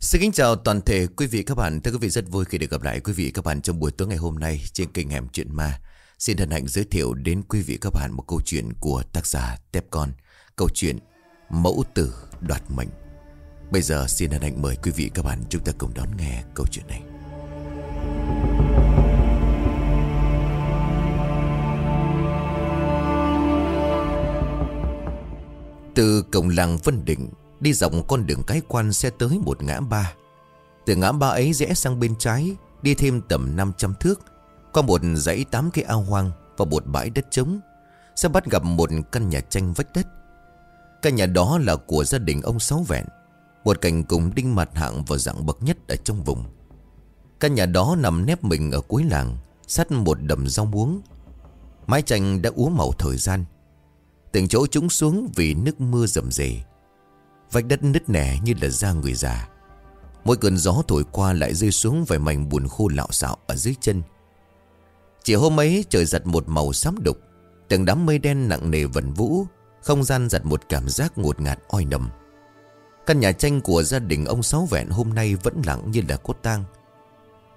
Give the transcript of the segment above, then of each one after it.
Xin kính chào toàn thể quý vị các bạn. Thưa quý vị, rất vui khi được gặp lại quý vị các bạn trong buổi tối ngày hôm nay trên kênh Hẻm Chuyện Ma. Xin hân hạnh giới thiệu đến quý vị các bạn một câu chuyện của tác giả Tép Con. Câu chuyện Mẫu Tử Đoạt Mệnh. Bây giờ xin hân hạnh mời quý vị các bạn chúng ta cùng đón nghe câu chuyện này. Từ cổng làng Vân Định Đi dọc con đường cái quan sẽ tới một ngã ba. Từ ngã ba ấy rẽ sang bên trái, Đi thêm tầm 500 thước, Qua một dãy tám cây ao hoang Và một bãi đất trống, Sẽ bắt gặp một căn nhà tranh vách đất. Căn nhà đó là của gia đình ông Sáu Vẹn, Một cảnh cùng đinh mặt hạng và dạng bậc nhất ở trong vùng. Căn nhà đó nằm nép mình ở cuối làng, Sát một đầm rau muống. Mái tranh đã úa màu thời gian. Từng chỗ chúng xuống vì nước mưa rầm rề. Vách đất nứt nẻ như là da người già. Mỗi cơn gió thổi qua lại rơi xuống vài mảnh bùn khô lạo xạo ở dưới chân. Chỉ hôm ấy trời giật một màu xám đục, Từng đám mây đen nặng nề vần vũ, Không gian giật một cảm giác ngột ngạt oi nầm. Căn nhà tranh của gia đình ông Sáu Vẹn hôm nay vẫn lặng như là cốt tang.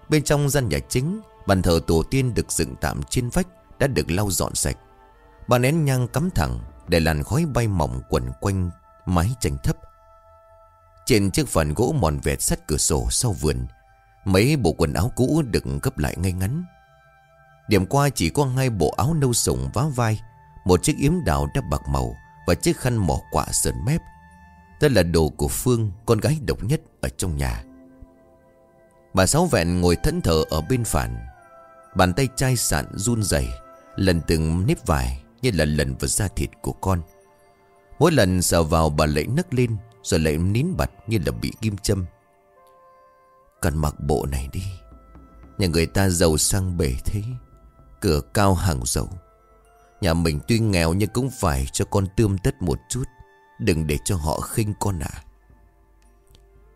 Bên trong gian nhà chính, Bàn thờ tổ tiên được dựng tạm trên vách Đã được lau dọn sạch. Bà nén nhang cắm thẳng Để làn khói bay mỏng quẩn quanh mái tranh thấp. Trên chiếc phần gỗ mòn vẹt sắt cửa sổ sau vườn, Mấy bộ quần áo cũ được gấp lại ngay ngắn. Điểm qua chỉ có hai bộ áo nâu sùng vá vai, Một chiếc yếm đào đắp bạc màu Và chiếc khăn mỏ quạ sờn mép. Đó là đồ của Phương, Con gái độc nhất ở trong nhà. Bà Sáu Vẹn ngồi thẫn thờ ở bên phản. Bàn tay chai sạn run rẩy, Lần từng nếp vải Như là lần vào da thịt của con. Mỗi lần sờ vào bà lại nấc lên Rồi lại nín bặt như là bị kim châm. Cần mặc bộ này đi. Nhà người ta giàu sang bể thế Cửa cao hàng giàu. Nhà mình tuy nghèo nhưng cũng phải cho con tươm tất một chút Đừng để cho họ khinh con à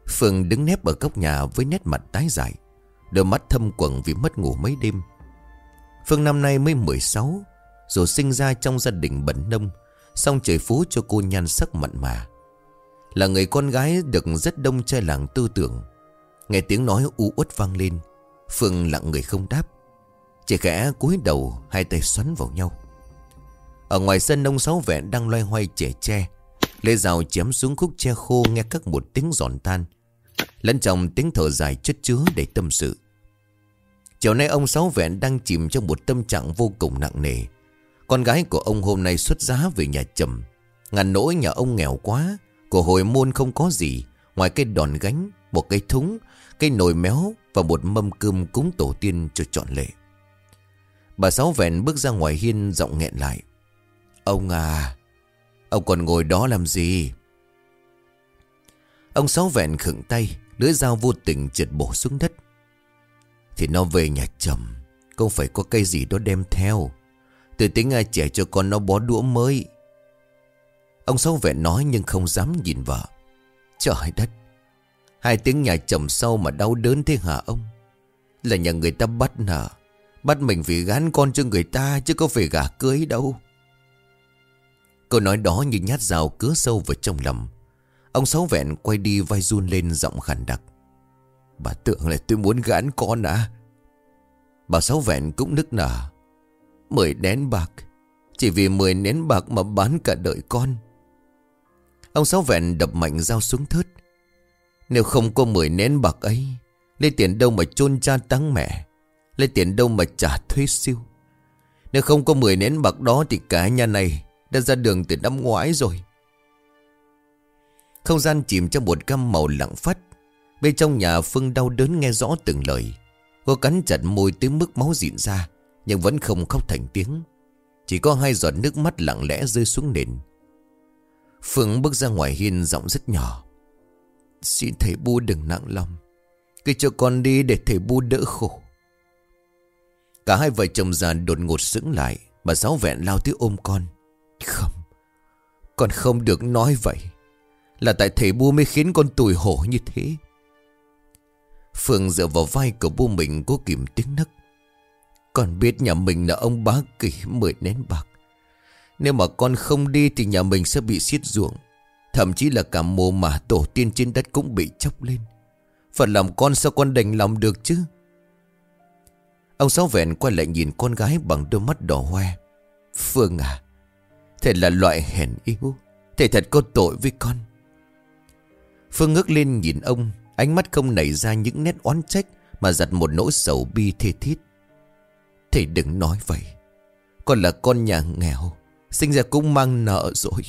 Phương đứng nép ở góc nhà với nét mặt tái dài, Đôi mắt thâm quầng vì mất ngủ mấy đêm. Phương năm nay mới 16 Dù sinh ra trong gia đình bẩn nông. Xong trời phú cho cô nhan sắc mặn mà. Là người con gái được rất đông trai làng tư tưởng. Nghe tiếng nói u uất vang lên, Phương lặng người không đáp. Chỉ khẽ cúi đầu, Hai tay xoắn vào nhau. Ở ngoài sân nông sáu vẹn đang loay hoay trẻ tre Lê rào chém xuống khúc tre khô Nghe các một tiếng giòn tan. Lẫn trong tiếng thở dài chất chứa để tâm sự. Chiều nay ông Sáu Vẹn đang chìm trong một tâm trạng vô cùng nặng nề con gái của ông hôm nay xuất giá về nhà chồng Ngàn nỗi nhà ông nghèo quá, Của hồi môn không có gì. Ngoài cây đòn gánh, Một cây thúng Cây nồi méo Và một mâm cơm cúng tổ tiên cho trọn lệ. Bà Sáu Vẹn bước ra ngoài hiên giọng nghẹn lại. Ông à Ông còn ngồi đó làm gì? Ông Sáu Vẹn khựng tay, Lưỡi dao vô tình trượt bổ xuống đất. Thì nó về nhà chồng Không phải có cây gì đó đem theo. Tôi tính ai trẻ cho con nó bó đũa mới. Ông Sáu Vẹn nói nhưng không dám nhìn vợ. Trời đất, Hai tiếng nhà chồng sau mà đau đớn thế hả ông? Là nhà người ta bắt hả Bắt mình vì gán con cho người ta Chứ có phải gả cưới đâu. Câu nói đó như nhát dao cứa sâu vào trong lòng. Ông Sáu Vẹn quay đi vai run lên giọng khàn đặc. Bà tưởng là tôi muốn gán con à? Bà Sáu Vẹn cũng nức nở. Mười nén bạc. Chỉ vì mười nén bạc mà bán cả đời con. Ông Sáu Vẹn đập mạnh dao xuống thớt. Nếu không có mười nén bạc ấy, Lấy tiền đâu mà chôn cha táng mẹ? Lấy tiền đâu mà trả thuế siêu? Nếu không có mười nén bạc đó Thì cả nhà này Đã ra đường từ năm ngoái rồi. Không gian chìm trong một gam màu lặng phát Bên trong nhà Phương đau đớn nghe rõ từng lời. Cô cắn chặt môi tới mức máu dịn ra nhưng vẫn không khóc thành tiếng. Chỉ có hai giọt nước mắt lặng lẽ rơi xuống nền. Phương bước ra ngoài hiên giọng rất nhỏ. Xin thầy bu đừng nặng lòng. Cứ cho con đi để thầy bu đỡ khổ. Cả hai vợ chồng già đột ngột sững lại, Bà giáo vẹn lao tới ôm con. Không Con không được nói vậy. Là tại thầy bu mới khiến con tủi hổ như thế. Phương dựa vào vai của bu mình cố kìm tiếng nấc con biết nhà mình là ông bá kỷ mười nén bạc. Nếu mà con không đi thì nhà mình sẽ bị xiết ruộng. Thậm chí là cả mồ mà tổ tiên trên đất cũng bị chóc lên. Phật làm con sao con đành lòng được chứ? Ông Sáu Vẹn quay lại nhìn con gái bằng đôi mắt đỏ hoe. Phương à Thầy là loại hèn yếu. Thầy thật có tội với con. Phương ngước lên nhìn ông, Ánh mắt không nảy ra những nét oán trách Mà giặt một nỗi sầu bi thê thiết Thầy đừng nói vậy. Con là con nhà nghèo, Sinh ra cũng mang nợ rồi.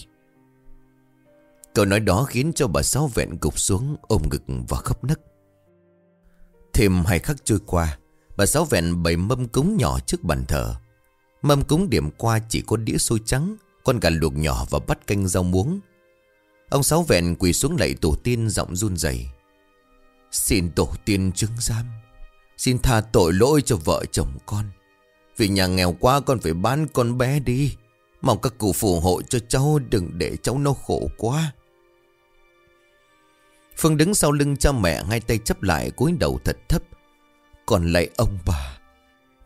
Câu nói đó khiến cho bà Sáu vẹn gục xuống, ôm ngực và khóc nấc. Thêm hai khắc trôi qua, Bà Sáu vẹn bày mâm cúng nhỏ trước bàn thờ. Mâm cúng điểm qua chỉ có đĩa xôi trắng, Con gà luộc nhỏ và bát canh rau muống. Ông Sáu vẹn quỳ xuống lạy tổ tiên giọng run rẩy. Xin tổ tiên chứng giam Xin tha tội lỗi cho vợ chồng con. Vì nhà nghèo quá con phải bán con bé đi. Mong các cụ phù hộ cho cháu, Đừng để cháu nó khổ quá. Phương đứng sau lưng cha mẹ, Hai tay chấp lại, cúi đầu thật thấp. Còn lại ông bà,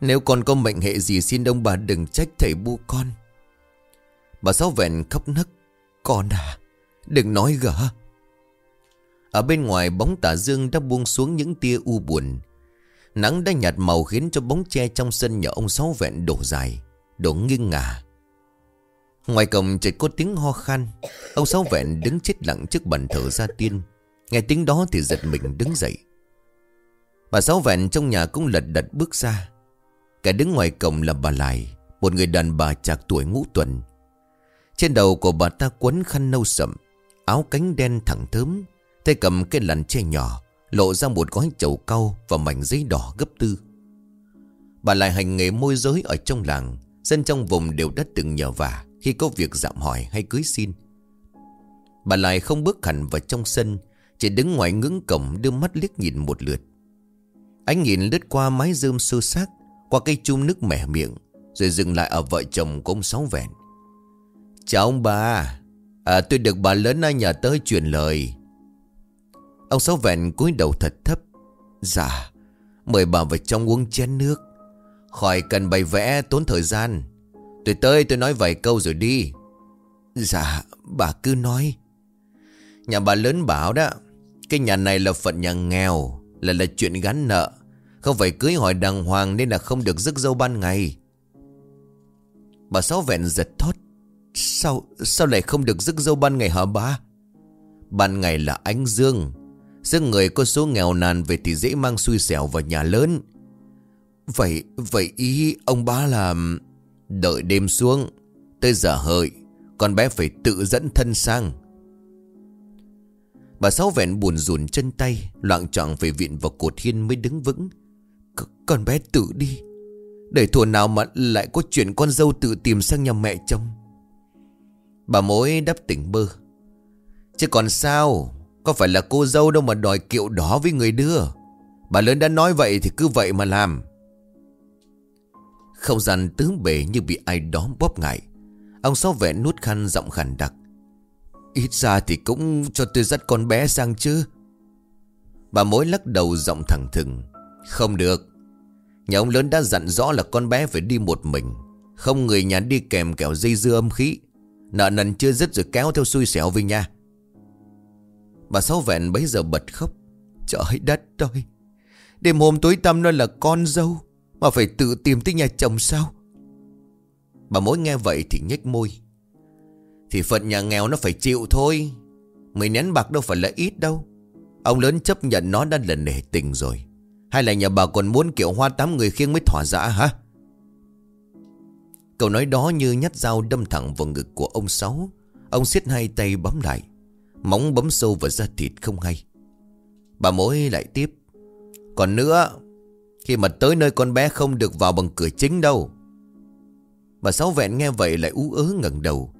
Nếu con có mệnh hệ gì Xin ông bà đừng trách thầy bu con. Bà Sáu vẹn khóc nấc, Con à Đừng nói gỡ Ở bên ngoài, bóng tà dương đã buông xuống những tia u buồn. Nắng đã nhạt màu khiến cho bóng tre trong sân nhà ông Sáu vẹn đổ dài, Đổ nghiêng ngả. Ngoài cổng chợt có tiếng ho khan. Ông Sáu vẹn đứng chết lặng trước bàn thờ gia tiên. Nghe tiếng đó thì giật mình đứng dậy. Bà Sáu vẹn trong nhà cũng lật đật bước ra. Cả đứng ngoài cổng là bà Lại Một người đàn bà chạc tuổi ngũ tuần. Trên đầu của bà ta quấn khăn nâu sậm, Áo cánh đen thẳng thớm, Tay cầm cái lằn tre nhỏ. Lộ ra một gói chầu cau và mảnh giấy đỏ gấp tư. Bà lại hành nghề môi giới ở trong làng, Dân trong vùng đều đã từng nhờ vả Khi có việc dạm hỏi hay cưới xin. Bà lại không bước hẳn vào trong sân, Chỉ đứng ngoài ngưỡng cổng đưa mắt liếc nhìn một lượt. Ánh nhìn lướt qua mái rơm sơ xác, Qua cây chum nước mẻ miệng, Rồi dừng lại ở vợ chồng của ông Sáu Vẹn. Chào ông bà. À tôi được bà lớn ở nhà tới truyền lời. Ông Sáu Vẹn cúi đầu thật thấp. Dạ Mời bà vào trong uống chén nước. Khỏi cần bày vẽ tốn thời gian. Tôi tới, tôi nói vài câu rồi đi. Dạ bà cứ nói. Nhà bà lớn bảo đó, Cái nhà này là phận nhà nghèo, Là là chuyện gắn nợ. Không phải cưới hỏi đàng hoàng Nên là không được rước dâu ban ngày. Bà Sáu Vẹn giật thót. Sao sao lại không được rước dâu ban ngày hả ba Ban ngày là ánh dương sức người có số nghèo nàn về thì dễ mang xui xẻo vào nhà lớn. Vậy vậy ý ông ba là Đợi đêm xuống, Tới giờ hợi, Con bé phải tự dẫn thân sang. Bà Sáu vẹn buồn rùn chân tay, Loạn trọng về viện vào cột hiên mới đứng vững. C, Con bé tự đi. Để thù nào mà lại có chuyện con dâu tự tìm sang nhà mẹ chồng. Bà mối đắp tỉnh bơ. Chứ còn sao? Có phải là cô dâu đâu mà đòi kiệu đó với người đưa? Bà lớn đã nói vậy thì cứ vậy mà làm. Không gian tướng bể như bị ai đó bóp ngại Ông Sáu vẻ nuốt khăn giọng khàn đặc. Ít ra thì cũng cho tôi dắt con bé sang chứ. Bà mối lắc đầu giọng thẳng thừng. Không được. Nhà ông lớn đã dặn rõ là con bé phải đi một mình. Không người nhà đi kèm kẻo dây dưa âm khí. Nợ nần chưa dứt rồi kéo theo xui xẻo với nhà. Bà Sáu Vẹn bấy giờ bật khóc. Trời đất ơi, Đêm hôm tối tăm nó là con dâu Mà phải tự tìm tới nhà chồng sao? Bà mối nghe vậy thì nhếch môi. Thì phận nhà nghèo nó phải chịu thôi. Mười nén bạc đâu phải là ít đâu. Ông lớn chấp nhận nó đã là nể tình rồi. Hay là nhà bà còn muốn kiểu hoa tám người khiêng mới thỏa dạ hả? Câu nói đó như nhát dao đâm thẳng vào ngực của ông Sáu. Ông siết hai tay bấm lại. Móng bấm sâu vào da thịt không hay. Bà mối lại tiếp, Còn nữa, Khi mà tới nơi con bé không được vào bằng cửa chính đâu. Bà Sáu vẹn nghe vậy lại ú ớ ngẩng đầu.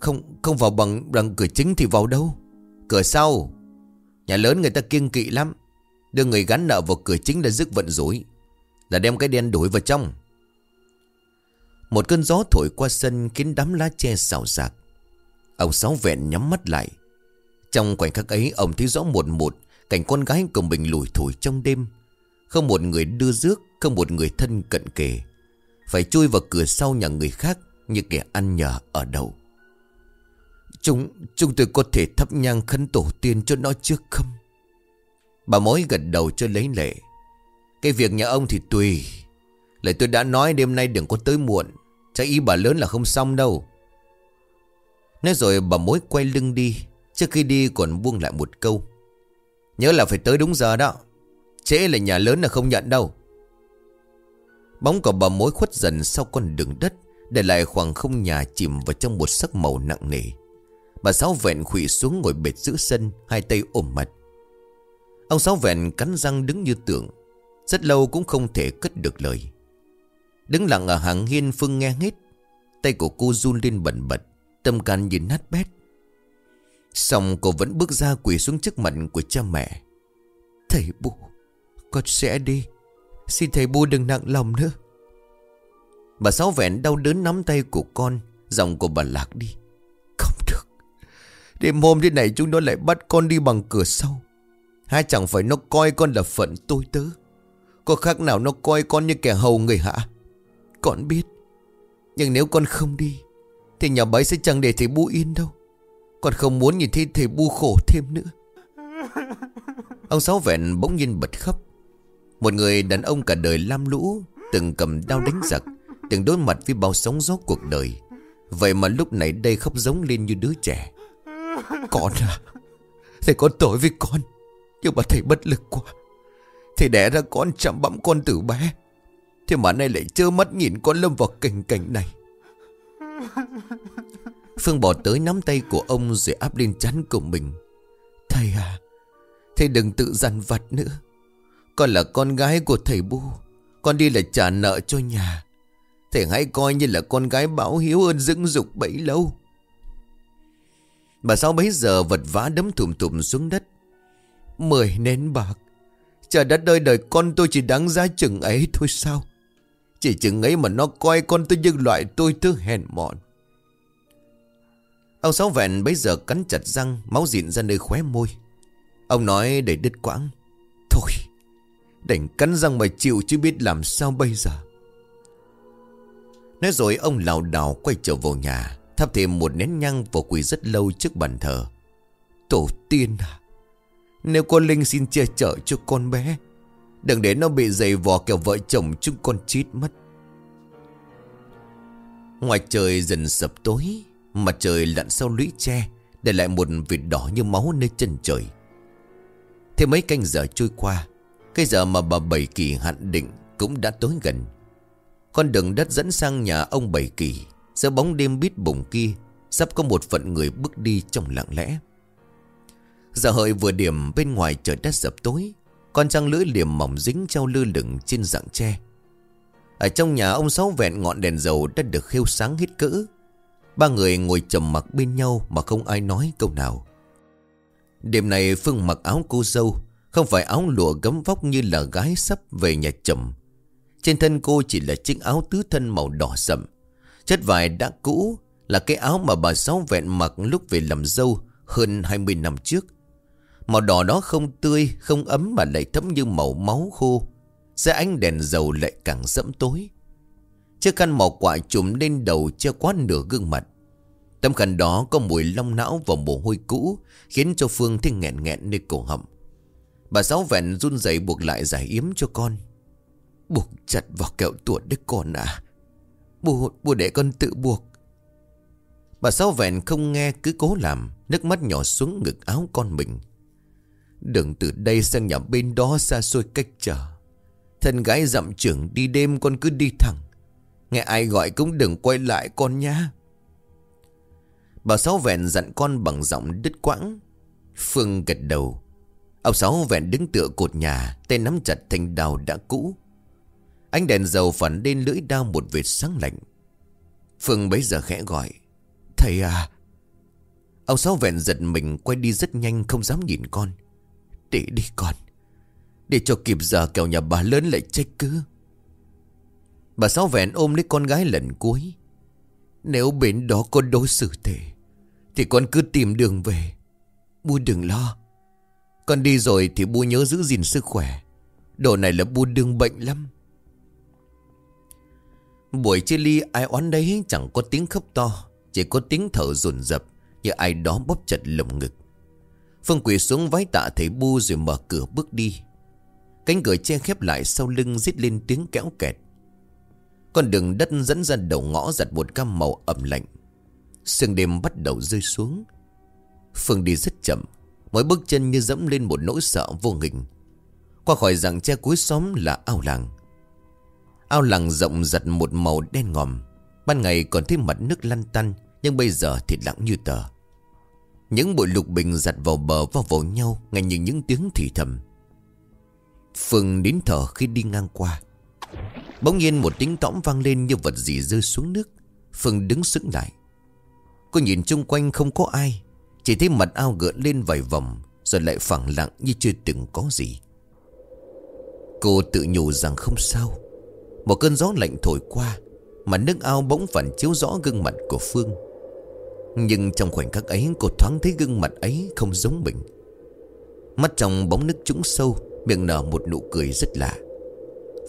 Không không vào bằng bằng cửa chính thì vào đâu? Cửa sau. Nhà lớn người ta kiêng kỵ lắm. Đưa người gắn nợ vào cửa chính là dứt vận rối Là đem cái đen đuổi vào trong. Một cơn gió thổi qua sân khiến đám lá tre xào xạc. Ông Sáu vẹn nhắm mắt lại. Trong khoảnh khắc ấy ông thấy rõ một một cảnh con gái của mình lùi thổi trong đêm. Không một người đưa rước, không một người thân cận kề. Phải chui vào cửa sau nhà người khác như kẻ ăn nhờ ở đầu. Chúng, chúng tôi có thể thắp nhang khấn tổ tiên cho nó trước không? Bà mối gật đầu cho lấy lệ Cái việc nhà ông thì tùy Lại tôi đã nói đêm nay đừng có tới muộn Chắc ý bà lớn là không xong đâu Nói rồi bà mối quay lưng đi Trước khi đi còn buông lại một câu. Nhớ là phải tới đúng giờ đó. Trễ là nhà lớn là không nhận đâu. Bóng của bà mối khuất dần sau con đường đất, Để lại khoảng không nhà chìm vào trong một sắc màu nặng nề. Bà Sáu vẹn khủy xuống ngồi bệt giữa sân, Hai tay ôm mặt. Ông Sáu vẹn cắn răng đứng như tượng, Rất lâu cũng không thể cất được lời. Đứng lặng ở hàng hiên Phương nghe hết, Tay của cô run lên bẩn bật, Tâm can nhìn nát bét. Xong cô vẫn bước ra quỳ xuống trước mặt của cha mẹ. Thầy Bu Con sẽ đi. Xin thầy Bu đừng nặng lòng nữa. Bà Sáu vẹn đau đớn nắm tay của con, Giọng của bà lạc đi. Không được. Đêm hôm thế này chúng nó lại bắt con đi bằng cửa sau. Hai chẳng phải nó coi con là phận tôi tớ. Có khác nào nó coi con như kẻ hầu người hạ Con biết. Nhưng nếu con không đi, Thì nhà bấy sẽ chẳng để thầy Bu yên đâu. Con không muốn nhìn thấy thầy Bu khổ thêm nữa. Ông Sáu Vẹn bỗng nhiên bật khóc. Một người đàn ông cả đời lam lũ, Từng cầm đao đánh giặc, Từng đối mặt với bao sóng gió cuộc đời. Vậy mà lúc này đây khóc giống lên như đứa trẻ. Con à Thầy có tội với con, Nhưng mà thầy bất lực quá. Thầy đẻ ra con chăm bẵm con từ bé, Thế mà nay lại trơ mắt nhìn con lâm vào cảnh cảnh này. Phương bỏ tới nắm tay của ông rồi áp lên chắn của mình. Thầy à Thầy đừng tự dằn vặt nữa. Con là con gái của thầy Bu, Con đi là trả nợ cho nhà. Thầy hãy coi như là con gái báo hiếu ơn dững dục bấy lâu. Bà Sáu bấy giờ vật vã đấm thùm thùm xuống đất. Mười nén bạc. Trời đất ơi, đời con tôi chỉ đáng giá chừng ấy thôi sao? Chỉ chừng ấy mà nó coi con tôi như loại tôi thứ hèn mọn. Ông Sáu vẹn bấy giờ cắn chặt răng, Máu dịn ra nơi khóe môi. Ông nói để đứt quãng, Thôi, Đành cắn răng mà chịu chứ biết làm sao bây giờ. Nói rồi ông lảo đảo quay trở vào nhà, Thắp thêm một nén nhang vào quỳ rất lâu trước bàn thờ. Tổ tiên à Nếu con Linh xin che chở cho con bé, Đừng để nó bị dày vò kẻo vợ chồng chúng con chít mất. Ngoài trời dần sập tối Mặt trời lặn sau lũy tre, Để lại một vịt đỏ như máu nơi chân trời. Thế mấy canh giờ trôi qua, Cái giờ mà bà Bảy Kỳ hạn định Cũng đã tối gần. Con đường đất dẫn sang nhà ông Bảy Kỳ Giữa bóng đêm bít bùng kia, Sắp có một phận người bước đi trong lặng lẽ. Giờ hợi vừa điểm bên ngoài trời đất sập tối, Con trăng lưỡi liềm mỏng dính treo lư lửng trên dạng tre. Ở trong nhà ông Sáu vẹn ngọn đèn dầu đã được khêu sáng hết cỡ. Ba người ngồi trầm mặc bên nhau mà không ai nói câu nào. Đêm này Phương mặc áo cô dâu, Không phải áo lụa gấm vóc như là gái sắp về nhà chồng. Trên thân cô chỉ là chiếc áo tứ thân màu đỏ sậm. Chất vải đã cũ, Là cái áo mà bà Sáu vẹn mặc lúc về làm dâu Hơn 20 năm trước. Màu đỏ đó không tươi, Không ấm mà lại thấm như màu máu khô. Xe ánh đèn dầu lại càng sẫm tối. Chiếc khăn màu quạ trùm lên đầu che quá nửa gương mặt. Tấm khăn đó có mùi long não và mồ hôi cũ Khiến cho Phương thấy nghẹn nghẹn nơi cổ họng. Bà Sáu vẹn run rẩy buộc lại giải yếm cho con. Buộc chặt vào kẹo tuột đấy con à? Bố, bố để con tự buộc. Bà Sáu vẹn không nghe cứ cố làm Nước mắt nhỏ xuống ngực áo con mình. Đừng từ đây sang nhà bên đó xa xôi cách trở. Thân gái dặm trưởng đi đêm con cứ đi thẳng. Nghe ai gọi cũng đừng quay lại con nhá. Bà Sáu vẹn dặn con bằng giọng đứt quãng. Phương gật đầu. Ông Sáu vẹn đứng tựa cột nhà, Tay nắm chặt thanh đào đã cũ. Ánh đèn dầu phản lên lưỡi đao một vệt sáng lạnh. Phương bấy giờ khẽ gọi. Thầy à! Ông Sáu vẹn giật mình quay đi rất nhanh, Không dám nhìn con. Để đi con. Để cho kịp giờ kẻo nhà bà lớn lại trách cứ. Bà Sáu vẹn ôm lấy con gái lần cuối. Nếu bên đó có đối xử thế Thì con cứ tìm đường về. Bu đừng lo. Con đi rồi thì bu nhớ giữ gìn sức khỏe. Đồ này là bu đương bệnh lắm. Buổi chia ly ai oán đấy chẳng có tiếng khóc to, Chỉ có tiếng thở rồn rập Như ai đó bóp chặt lồng ngực. Phương quỳ xuống vái tạ thầy bu rồi mở cửa bước đi. Cánh cửa che khép lại sau lưng rít lên tiếng kéo kẹt. Con đường đất dẫn ra đầu ngõ giặt một cam màu ẩm lạnh. Sương đêm bắt đầu rơi xuống. Phương đi rất chậm, Mỗi bước chân như dẫm lên một nỗi sợ vô hình. Qua khỏi rặng che cuối xóm là ao làng. Ao làng rộng giặt một màu đen ngòm. Ban ngày còn thấy mặt nước lăn tăn, Nhưng bây giờ thì lặng như tờ. Những bụi lục bình giặt vào bờ vào vào nhau Ngay như những tiếng thì thầm. Phương đến thở khi đi ngang qua. Bỗng nhiên một tiếng tõm vang lên như vật gì rơi xuống nước. Phương đứng sững lại. Cô nhìn chung quanh không có ai. Chỉ thấy mặt ao gợn lên vài vòng, Rồi lại phẳng lặng như chưa từng có gì. Cô tự nhủ rằng không sao. Một cơn gió lạnh thổi qua, Mà nước ao bỗng phản chiếu rõ gương mặt của Phương. Nhưng trong khoảnh khắc ấy, Cô thoáng thấy gương mặt ấy không giống mình. Mắt trong bóng nước trũng sâu, Miệng nở một nụ cười rất lạ.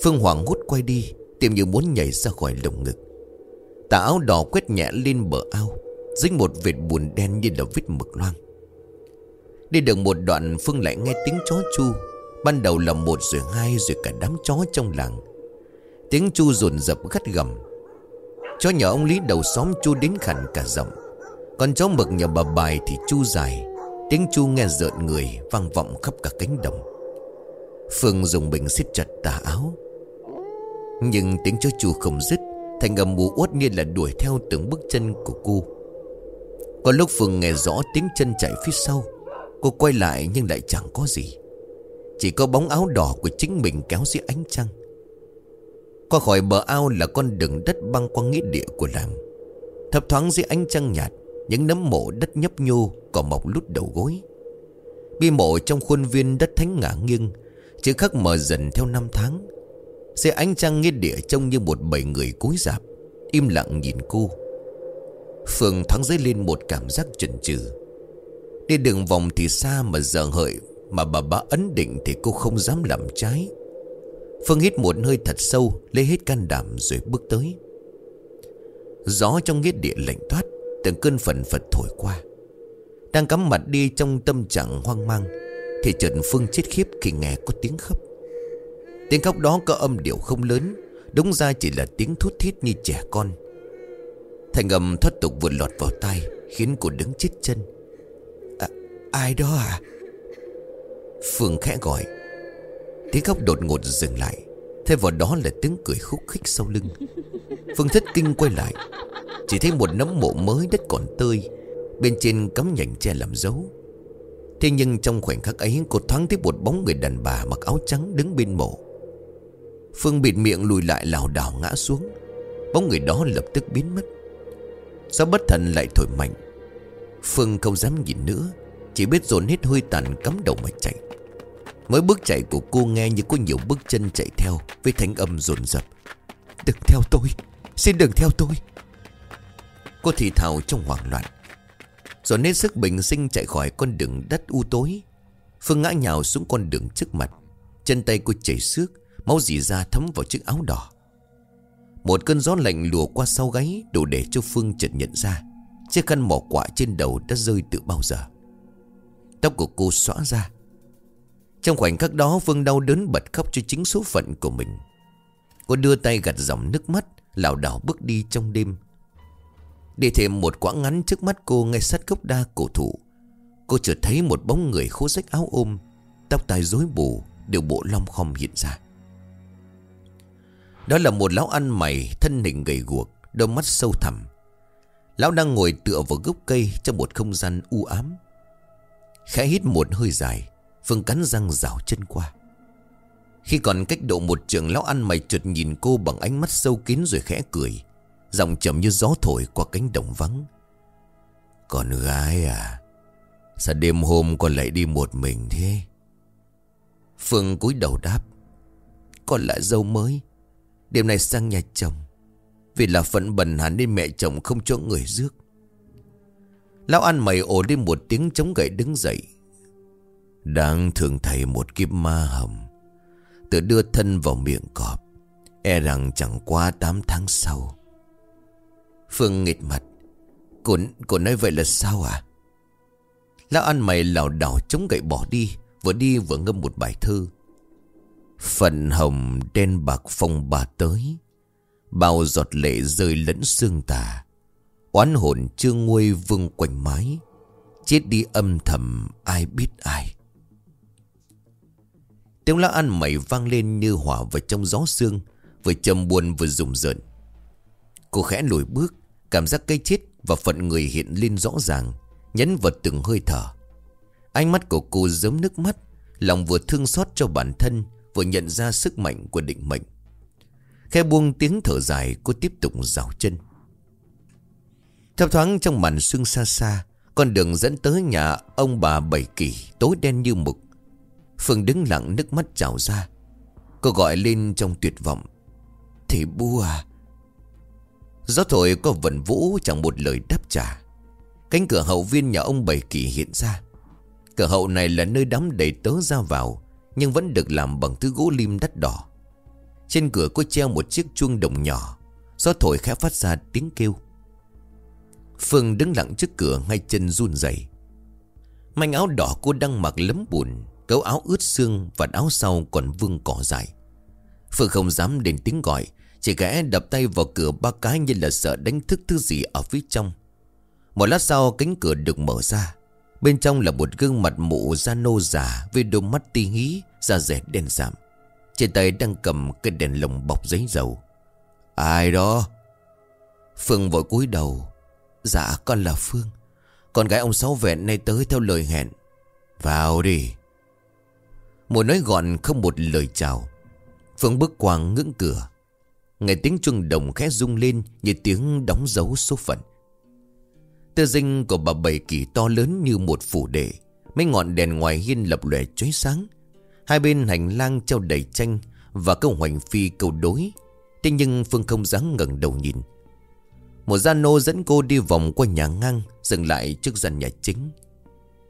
Phương Hoàng hút quay đi, Tìm như muốn nhảy ra khỏi lồng ngực. Tà áo đỏ quét nhẹ lên bờ ao Dính một vệt buồn đen như là vết mực loang. Đi được một đoạn, Phương lại nghe tiếng chó chu, Ban đầu là một rồi hai rồi cả đám chó trong làng. Tiếng chu rồn rập gắt gầm. Chó nhỏ ông Lý đầu xóm chu đến khẳng cả giọng. Còn chó mực nhà bà bài thì chu dài, Tiếng chu nghe rợn người, vang vọng khắp cả cánh đồng. Phương dùng bình siết chặt tà áo nhưng tiếng chó chu không dứt Thành âm mù uất như là đuổi theo từng bước chân của cô. Có lúc Phương nghe rõ tiếng chân chạy phía sau, Cô quay lại nhưng lại chẳng có gì. Chỉ có bóng áo đỏ của chính mình kéo dưới ánh trăng. Qua khỏi bờ ao là con đường đất băng qua nghĩa địa của làng. Thập thoáng dưới ánh trăng nhạt, Những nấm mộ đất nhấp nhô Còn mọc lút đầu gối. Bi mộ trong khuôn viên đất thánh ngả nghiêng Chữ khắc mờ dần theo năm tháng. Dưới ánh trăng nghĩa địa trông như một bầy người cúi rạp Im lặng nhìn cô. Phương thoáng dấy lên một cảm giác chần chừ. Đi đường vòng thì xa mà giờ hợi Mà bà bá ấn định thì cô không dám làm trái. Phương hít một hơi thật sâu, Lấy hết can đảm rồi bước tới. Gió trong nghĩa địa lạnh toát Từng cơn phần phật thổi qua. Đang cắm mặt đi trong tâm trạng hoang mang, Thì trần Phương chết khiếp khi nghe có tiếng khóc. Tiếng khóc đó có âm điệu không lớn Đúng ra chỉ là tiếng thút thít như trẻ con. Thành âm thoát tục vượt lọt vào tay Khiến cô đứng chết chân. À, Ai đó à? Phương khẽ gọi. Tiếng khóc đột ngột dừng lại Thay vào đó là tiếng cười khúc khích sau lưng. Phương thất kinh quay lại Chỉ thấy một nấm mộ mới đất còn tươi Bên trên cắm nhành tre làm dấu. Thế nhưng trong khoảnh khắc ấy Cô thoáng thấy một bóng người đàn bà mặc áo trắng đứng bên mộ. Phương bịt miệng lùi lại lảo đảo ngã xuống. Bóng người đó lập tức biến mất. Gió bất thần lại thổi mạnh? Phương không dám nhìn nữa, Chỉ biết dồn hết hơi tàn cắm đầu mà chạy. Mới bước chạy của cô nghe như có nhiều bước chân chạy theo Với thanh âm rồn rập Đừng theo tôi, Xin đừng theo tôi. Cô thì thào trong hoảng loạn. Rồi nên sức bình sinh chạy khỏi con đường đất u tối. Phương ngã nhào xuống con đường trước mặt. Chân tay cô chảy xước Máu dì ra thấm vào chiếc áo đỏ. Một cơn gió lạnh lùa qua sau gáy Đủ để cho Phương chợt nhận ra Chiếc khăn mỏ quạ trên đầu đã rơi từ bao giờ. Tóc của cô xóa ra. Trong khoảnh khắc đó, Phương đau đớn bật khóc cho chính số phận của mình. Cô đưa tay gạt dòng nước mắt, lảo đảo bước đi trong đêm. Đi thêm một quãng ngắn trước mắt cô ngay sát gốc đa cổ thụ, Cô chợt thấy một bóng người khô rách áo ôm, Tóc tai rối bù, Đều bộ long khom hiện ra. Đó là một lão ăn mày, Thân hình gầy guộc, Đôi mắt sâu thẳm. Lão đang ngồi tựa vào gốc cây Trong một không gian u ám. Khẽ hít một hơi dài, Phương cắn răng rào chân qua. Khi còn cách độ một trường, Lão ăn mày chợt nhìn cô bằng ánh mắt sâu kín rồi khẽ cười, Giọng trầm như gió thổi qua cánh đồng vắng. Con gái à Sao đêm hôm con lại đi một mình thế? Phương cúi đầu đáp, Con lại dâu mới. Đêm nay sang nhà chồng. Vì là phận bần hắn nên mẹ chồng không cho người rước. Lão ăn mày ồ lên một tiếng chống gậy đứng dậy. Đang thường thầy một kiếp ma hầm. Tự đưa thân vào miệng cọp. E rằng chẳng qua 8 tháng sau. Phương nghịt mặt. Cô, cô nói vậy là sao à Lão ăn mày lảo đảo chống gậy bỏ đi Vừa đi vừa ngâm một bài thơ. Phần hồng đen bạc phong bà tới. Bao giọt lệ rơi lẫn xương tà. Oán hồn chưa nguôi vương quanh mái. Chết đi âm thầm, ai biết ai. Tiếng lá ăn mày vang lên như hỏa vào trong gió sương, Vừa trầm buồn vừa rùng rợn. Cô khẽ lùi bước, Cảm giác cây chết và phận người hiện lên rõ ràng, Nhấn vào từng hơi thở. Ánh mắt của cô giống nước mắt, Lòng vừa thương xót cho bản thân Vừa nhận ra sức mạnh của định mệnh. Khe buông tiếng thở dài, Cô tiếp tục rào chân. Thấp thoáng trong màn sương xa xa, Con đường dẫn tới nhà ông bà Bảy Kỳ Tối đen như mực. Phương đứng lặng nước mắt trào ra. Cô gọi lên trong tuyệt vọng. Thì bu à. Gió thổi có vần vũ chẳng một lời đáp trả. Cánh cửa hậu viên nhà ông Bảy Kỳ hiện ra. Cửa hậu này là nơi đám đầy tớ ra vào. Nhưng vẫn được làm bằng thứ gỗ lim đắt đỏ. Trên cửa có treo một chiếc chuông đồng nhỏ. Gió thổi khẽ phát ra tiếng kêu. Phương đứng lặng trước cửa ngay chân run rẩy. Manh áo đỏ cô đang mặc lấm bùn, Cấu áo ướt xương và áo sau còn vương cỏ dài Phương không dám đến tiếng gọi, Chỉ gã đập tay vào cửa ba cái như là sợ đánh thức thứ gì ở phía trong. Một lát sau cánh cửa được mở ra. Bên trong là một gương mặt mụ da nô già Với đôi mắt ti hí, Da rẻ đen giảm Trên tay đang cầm cái đèn lồng bọc giấy dầu. Ai đó? Phương vội cúi đầu. Dạ con là Phương. Con gái ông Sáu Vẹn nay tới theo lời hẹn. Vào đi. Mùa nói gọn, không một lời chào. Phương bước qua ngưỡng cửa. Nghe tiếng chuông đồng khẽ rung lên Như tiếng đóng dấu số phận. Tơ dinh của bà Bảy Kỳ to lớn như một phủ đệ, Mấy ngọn đèn ngoài hiên lập lòe chói sáng. Hai bên hành lang treo đầy tranh Và câu hoành phi câu đối. Thế nhưng Phương không dám ngẩng đầu nhìn. Một gia nô dẫn cô đi vòng qua nhà ngang, Dừng lại trước gian nhà chính.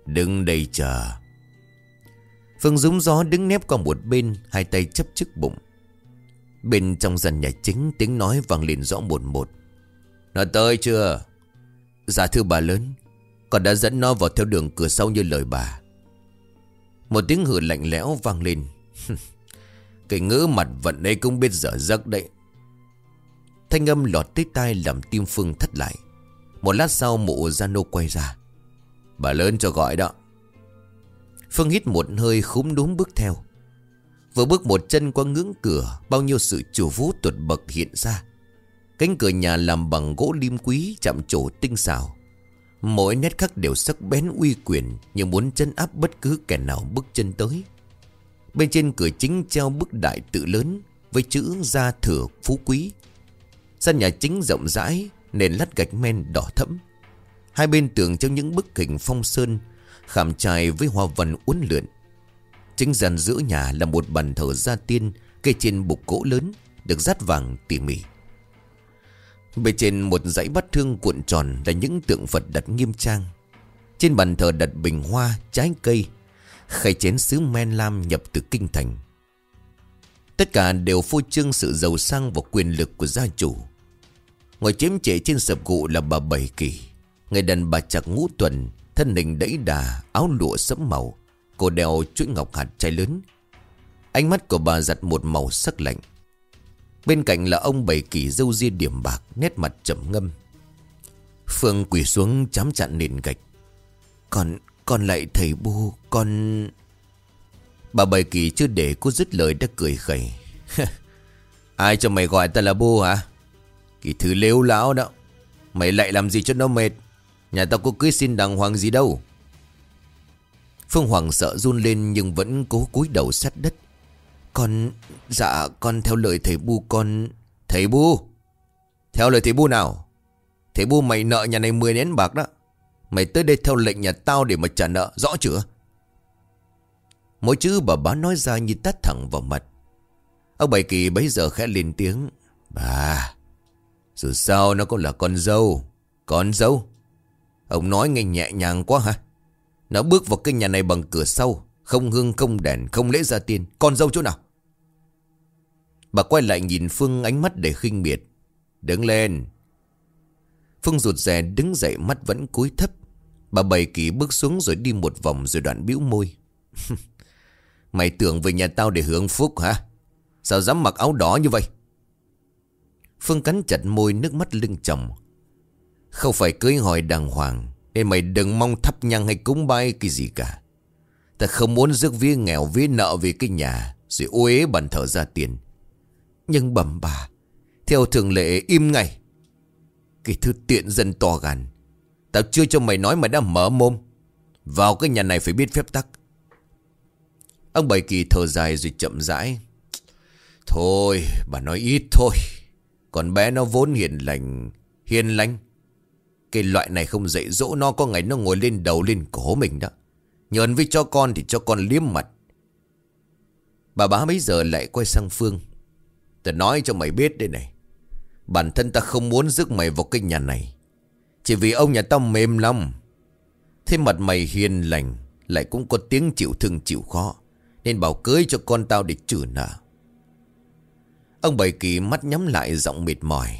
Đứng đây chờ. Phương rúng gió đứng nép qua một bên, Hai tay chấp trước bụng. Bên trong gian nhà chính Tiếng nói vang lên rõ một một. Nó tới chưa? Dạ thưa bà lớn, Con đã dẫn nó vào theo đường cửa sau như lời bà. Một tiếng hử lạnh lẽo vang lên. Cái ngữ mặt vận đây cũng biết dở giấc đấy. Thanh âm lọt tới tai làm tim Phương thất lại. Một lát sau mụ Giano quay ra. Bà lớn cho gọi đó. Phương hít một hơi khúm núm bước theo. Vừa bước một chân qua ngưỡng cửa, Bao nhiêu sự chủ vũ tuột bậc hiện ra. Cánh cửa nhà làm bằng gỗ lim quý chạm trổ tinh xảo Mỗi nét khắc đều sắc bén uy quyền Như muốn chân áp bất cứ kẻ nào bước chân tới. Bên trên cửa chính treo bức đại tự lớn Với chữ gia thừa phú quý. Sân nhà chính rộng rãi, Nền lát gạch men đỏ thẫm. Hai bên tường treo những bức hình phong sơn, Khảm trài với hoa văn uốn lượn. Chính gian giữa nhà là một bàn thờ gia tiên Cây trên bục gỗ lớn, Được dát vàng tỉ mỉ bên trên một dãy bát thương cuộn tròn Là những tượng Phật đặt nghiêm trang. Trên bàn thờ đặt bình hoa, trái cây Khay chén sứ men lam nhập từ kinh thành. Tất cả đều phô trương sự giàu sang và quyền lực của gia chủ. Ngồi chiếm trễ trên sập cụ là bà Bảy Kỳ. Người đàn bà chặt ngũ tuần Thân hình đẫy đà Áo lụa sẫm màu Cổ đeo chuỗi ngọc hạt trai lớn. Ánh mắt của bà giặt một màu sắc lạnh. Bên cạnh là ông bảy kỳ dâu ria điểm bạc, Nét mặt trầm ngâm. Phương quỳ xuống chám chặn nền gạch. Còn Con lại thầy bu Con Bà bảy kỳ chưa để cô dứt lời đã cười khẩy. Ai cho mày gọi ta là bu hả? Kỳ thứ lếu lão đó. Mày lại làm gì cho nó mệt? Nhà tao có cưới xin đàng hoàng gì đâu. Phương Hoàng sợ run lên nhưng vẫn cố cúi đầu sát đất. Con... Dạ con theo lời thầy Bu, con... Thầy Bu. Theo lời thầy Bu nào? Thầy Bu, mày nợ nhà này 10 nén bạc đó. Mày tới đây theo lệnh nhà tao để mà trả nợ, Rõ chưa? Mỗi chữ bà bá nói ra như tắt thẳng vào mặt. Ông Bảy Kỳ bấy giờ khẽ lên tiếng. Bà, Dù sao nó cũng là con dâu Con dâu. Ông nói nghe nhẹ nhàng quá hả Nó bước vào cái nhà này bằng cửa sau, Không hương, không đèn, không lễ gia tiên. Con dâu chỗ nào? Bà quay lại nhìn Phương ánh mắt để khinh miệt. Đứng lên. Phương rụt rè đứng dậy, mắt vẫn cúi thấp. Bà bày Kỳ bước xuống rồi đi một vòng rồi đoạn bĩu môi. Mày tưởng về nhà tao để hưởng phúc hả? Sao dám mặc áo đỏ như vậy? Phương cắn chặt môi, nước mắt lưng chồng. Không phải cưới hỏi đàng hoàng, Nên mày đừng mong thắp nhang hay cúng bay cái gì cả. Ta không muốn rước vía nghèo vía nợ vì cái nhà, Rồi ô uế bàn thở ra tiền. Nhưng bẩm bà, Theo thường lệ im ngay. Cái thứ tiện dân to gan, Tao chưa cho mày nói mà đã mở mồm. Vào cái nhà này phải biết phép tắc. Ông Bảy Kỳ thở dài rồi chậm rãi. Thôi, bà nói ít thôi. Còn bé nó vốn hiền lành Hiền lành. Cái loại này không dạy dỗ nó, Có ngày nó ngồi lên đầu lên cổ mình đó. Nhờn với cho con thì cho con liếm mặt. Bà bá bây giờ lại quay sang Phương? Tao nói cho mày biết đây này. Bản thân ta không muốn rước mày vào cái nhà này. Chỉ vì ông nhà tao mềm lắm Thế mặt mày hiền lành, Lại cũng có tiếng chịu thương chịu khó, Nên bảo cưới cho con tao để trừ nợ. Ông Bảy Kỳ mắt nhắm lại giọng mệt mỏi.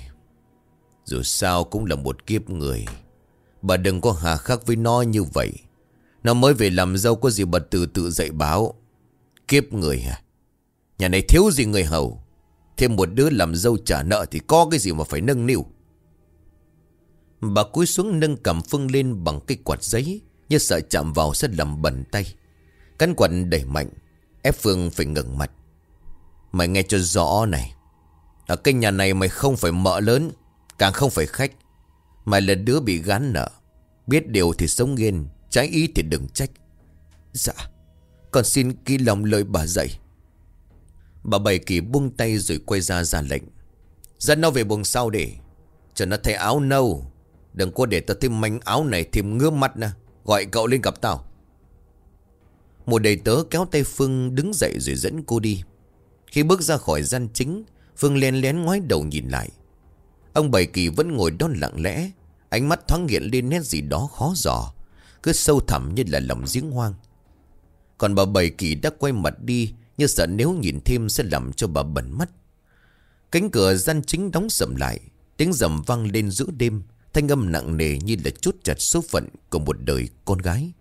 Dù sao cũng là một kiếp người. Bà đừng có hà khắc với nó như vậy. Nó mới về làm dâu có gì bà từ tự dạy báo Kiếp người à Nhà này thiếu gì người hầu? Thêm một đứa làm dâu trả nợ Thì có cái gì mà phải nâng niu? Bà cúi xuống nâng cầm Phương lên bằng cái quạt giấy, Như sợ chạm vào sẽ làm bẩn tay. Cắn quạt đẩy mạnh, Ép Phương phải ngừng mặt. Mày nghe cho rõ này, Ở cái nhà này mày không phải mợ lớn, Càng không phải khách. Mày là đứa bị gán nợ, Biết điều thì sống yên, Trái ý thì đừng trách. Dạ Con xin ghi lòng lời bà dạy. Bà Bảy Kỳ buông tay rồi quay ra ra lệnh. Dẫn nó về buồng sau để Cho nó thay áo nâu. Đừng có để tao thêm manh áo này, thêm ngứa mắt nè Gọi cậu lên gặp tao. Một đầy tớ kéo tay Phương đứng dậy rồi dẫn cô đi. Khi bước ra khỏi gian chính, Phương len lén ngoái đầu nhìn lại. Ông Bảy Kỳ vẫn ngồi đó lặng lẽ. Ánh mắt thoáng hiện lên nét gì đó khó dò, Cứ sâu thẳm như là lòng giếng hoang. Còn bà Bảy Kỳ đã quay mặt đi như sợ nếu nhìn thêm sẽ làm cho bà bẩn mắt. Cánh cửa gian chính đóng sầm lại, Tiếng rầm vang lên giữa đêm, Thanh âm nặng nề như là chút chặt số phận Của một đời con gái.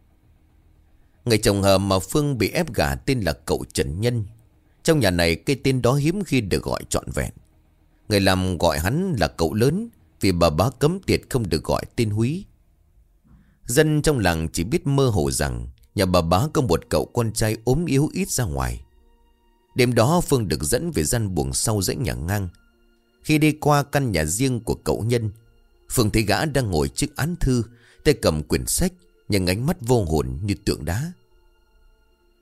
Ngày chồng hờ mà Phương bị ép gả tên là cậu Trần Nhân. Trong nhà này cái tên đó hiếm khi được gọi trọn vẹn. Người làm gọi hắn là cậu lớn, Vì bà bá cấm tiệt không được gọi tên Húy. Dân trong làng chỉ biết mơ hồ rằng Nhà bà bá có một cậu con trai ốm yếu ít ra ngoài. Đêm đó Phương được dẫn về gian buồng sau dãy nhà ngang. Khi đi qua căn nhà riêng của cậu nhân, Phương thấy gã đang ngồi trước án thư, Tay cầm quyển sách, Nhưng ánh mắt vô hồn như tượng đá.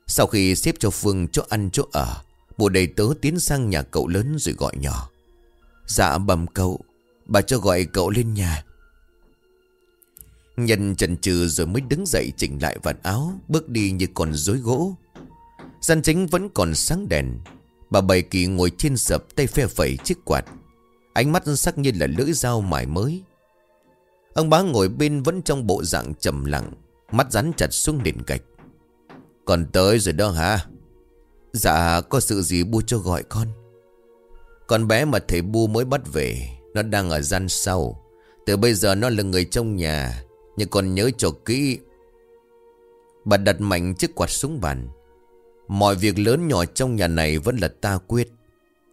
Sau khi xếp cho Phương chỗ ăn chỗ ở bộ đầy tớ tiến sang nhà cậu lớn rồi gọi nhỏ. Dạ bẩm cậu, Bà cho gọi cậu lên nhà. Nhân chần chừ rồi mới đứng dậy chỉnh lại vạt áo, Bước đi như con rối gỗ. Gian chính vẫn còn sáng đèn. Bà bầy Kỳ ngồi trên sập tay phe phẩy chiếc quạt. Ánh mắt sắc như là lưỡi dao mài mới. Ông bá ngồi bên vẫn trong bộ dạng trầm lặng, Mắt rắn chặt xuống nền gạch. Còn tới rồi đó hả? Dạ có sự gì bu cho gọi con? Con bé mà thầy bu mới bắt về, Nó đang ở gian sau. Từ bây giờ nó là người trong nhà, Nhưng còn nhớ cho kỹ. Bà đặt mạnh chiếc quạt xuống bàn. Mọi việc lớn nhỏ trong nhà này vẫn là ta quyết.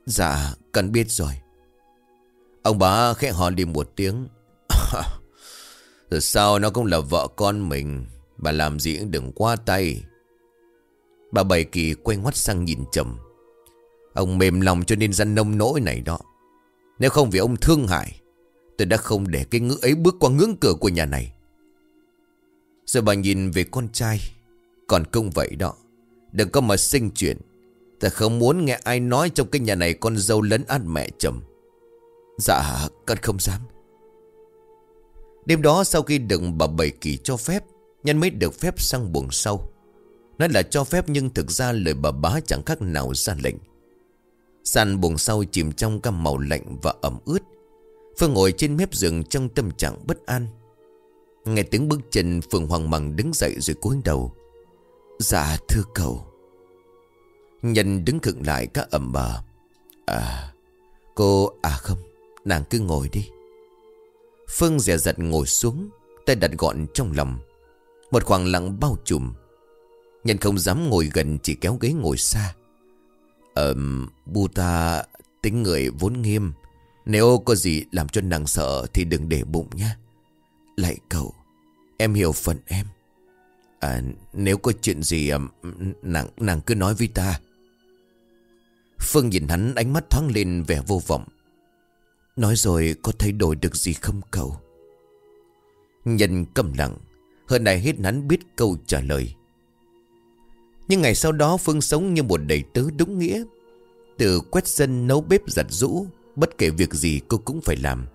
Dạ cần biết rồi. Ông bà khẽ hò đi một tiếng. Rồi sao nó cũng là vợ con mình? Bà làm gì cũng đừng qua tay. Bà Bảy Kỳ quay ngoắt sang nhìn trầm. Ông mềm lòng cho nên ra nông nỗi này đó. Nếu không vì ông thương hại, Tôi đã không để cái ngữ ấy bước qua ngưỡng cửa của nhà này. Rồi bà nhìn về con trai. Còn công vậy đó. Đừng có mà sinh chuyện. Ta không muốn nghe ai nói trong cái nhà này con dâu lấn át mẹ chồng. Dạ con không dám. Đêm đó sau khi được bà Bảy Kỳ cho phép, Nhân mới được phép sang buồng sau. Nói là cho phép nhưng thực ra lời bà bá chẳng khác nào ra lệnh. Sàn buồng sau chìm trong cam màu lạnh và ẩm ướt. Phương ngồi trên mép giường trong tâm trạng bất an. Nghe tiếng bước chân Phương hoang mang đứng dậy rồi cúi đầu. Dạ thưa cậu. Nhân đứng khựng lại các ẩm bờ. À Cô à không, Nàng cứ ngồi đi. Phương dè dặt ngồi xuống, Tay đặt gọn trong lòng. Một khoảng lặng bao trùm. Nhân không dám ngồi gần, chỉ kéo ghế ngồi xa. Ờm, Bu ta tính người vốn nghiêm. Nếu có gì làm cho nàng sợ Thì đừng để bụng nha Lại cậu, Em hiểu phần em. À nếu có chuyện gì à, Nàng, nàng cứ nói với ta. Phương nhìn hắn ánh mắt thoáng lên vẻ vô vọng. Nói rồi có thay đổi được gì không cậu? Nhân cầm lặng Hơn này hết hắn biết câu trả lời. Nhưng ngày sau đó Phương sống như một đầy tớ đúng nghĩa. Từ quét sân nấu bếp giặt rũ Bất kể việc gì cô cũng phải làm.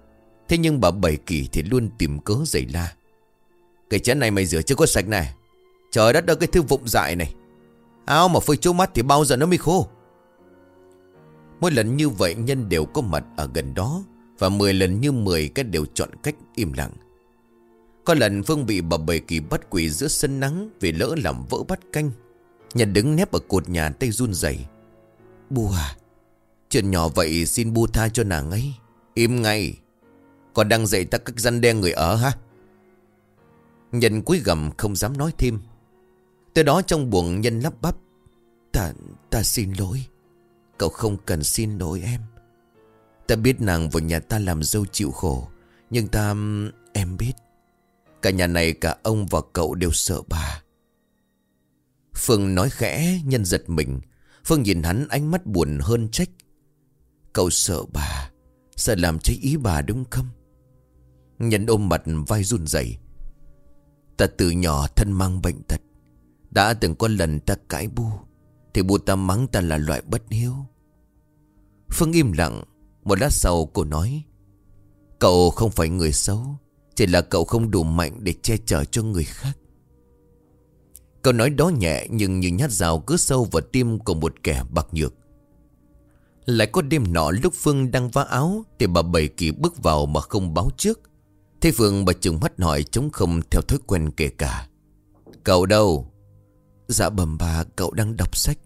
Thế nhưng bà Bảy Kỳ thì luôn tìm cớ giày la. Cái chén này mày rửa chưa có sạch này. Trời đất ơi, cái thứ vụng dại này. Áo mà phơi chỗ mắt thì bao giờ nó mới khô? Mỗi lần như vậy, nhân đều có mặt ở gần đó Và 10 lần như 10 cái đều chọn cách im lặng. Có lần Phương bị bà bầy kỳ bắt quỷ giữa sân nắng Vì lỡ làm vỡ bát canh. Nhân đứng nép ở cột nhà tay run rẩy. Bu à Chuyện nhỏ vậy xin bu tha cho nàng ấy. Im ngay. Còn đang dạy ta cách răn đe người ở ha. Nhân cúi gầm không dám nói thêm. Tới đó trong buồng nhân lắp bắp Ta, ta xin lỗi. Cậu không cần xin lỗi em. Ta biết nàng vào nhà ta làm dâu chịu khổ Nhưng ta... em biết. Cả nhà này cả ông và cậu đều sợ bà. Phương nói khẽ nhân giật mình. Phương nhìn hắn ánh mắt buồn hơn trách. Cậu sợ bà Sợ làm trái ý bà đúng không? Nhân ôm mặt vai run rẩy. Ta từ nhỏ thân mang bệnh tật đã từng có lần ta cãi bu, Thì bu ta mắng ta là loại bất hiếu. Phương im lặng, Một lát sau cô nói, Cậu không phải người xấu, Chỉ là cậu không đủ mạnh để che chở cho người khác. Câu nói đó nhẹ nhưng như nhát dao cứ sâu vào tim của một kẻ bạc nhược. Lại có đêm nọ lúc Phương đang vá áo Thì bà Bảy Kỳ bước vào mà không báo trước. Thế Phương bà trừng mắt hỏi chống không theo thói quen kể cả, Cậu đâu? Dạ bẩm bà, cậu đang đọc sách.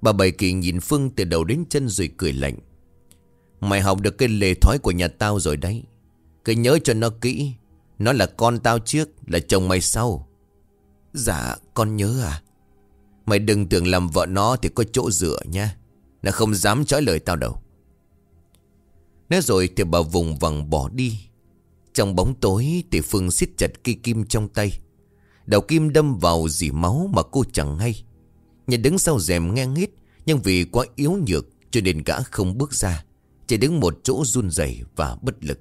Bà Bảy Kỳ nhìn Phương từ đầu đến chân rồi cười lạnh. Mày học được cái lề thói của nhà tao rồi đấy. Cứ nhớ cho nó kỹ. Nó là con tao trước, Là chồng mày sau. Dạ con nhớ à. Mày đừng tưởng làm vợ nó thì có chỗ dựa nha Nó không dám trói lời tao đâu. Nói rồi thì bà vùng vằng bỏ đi. Trong bóng tối thì Phương siết chặt cây kim trong tay. Đầu kim đâm vào dì máu mà cô chẳng hay. Nhìn đứng sau rèm nghe nghít Nhưng vì quá yếu nhược Cho nên gã không bước ra Chỉ đứng một chỗ run rẩy và bất lực.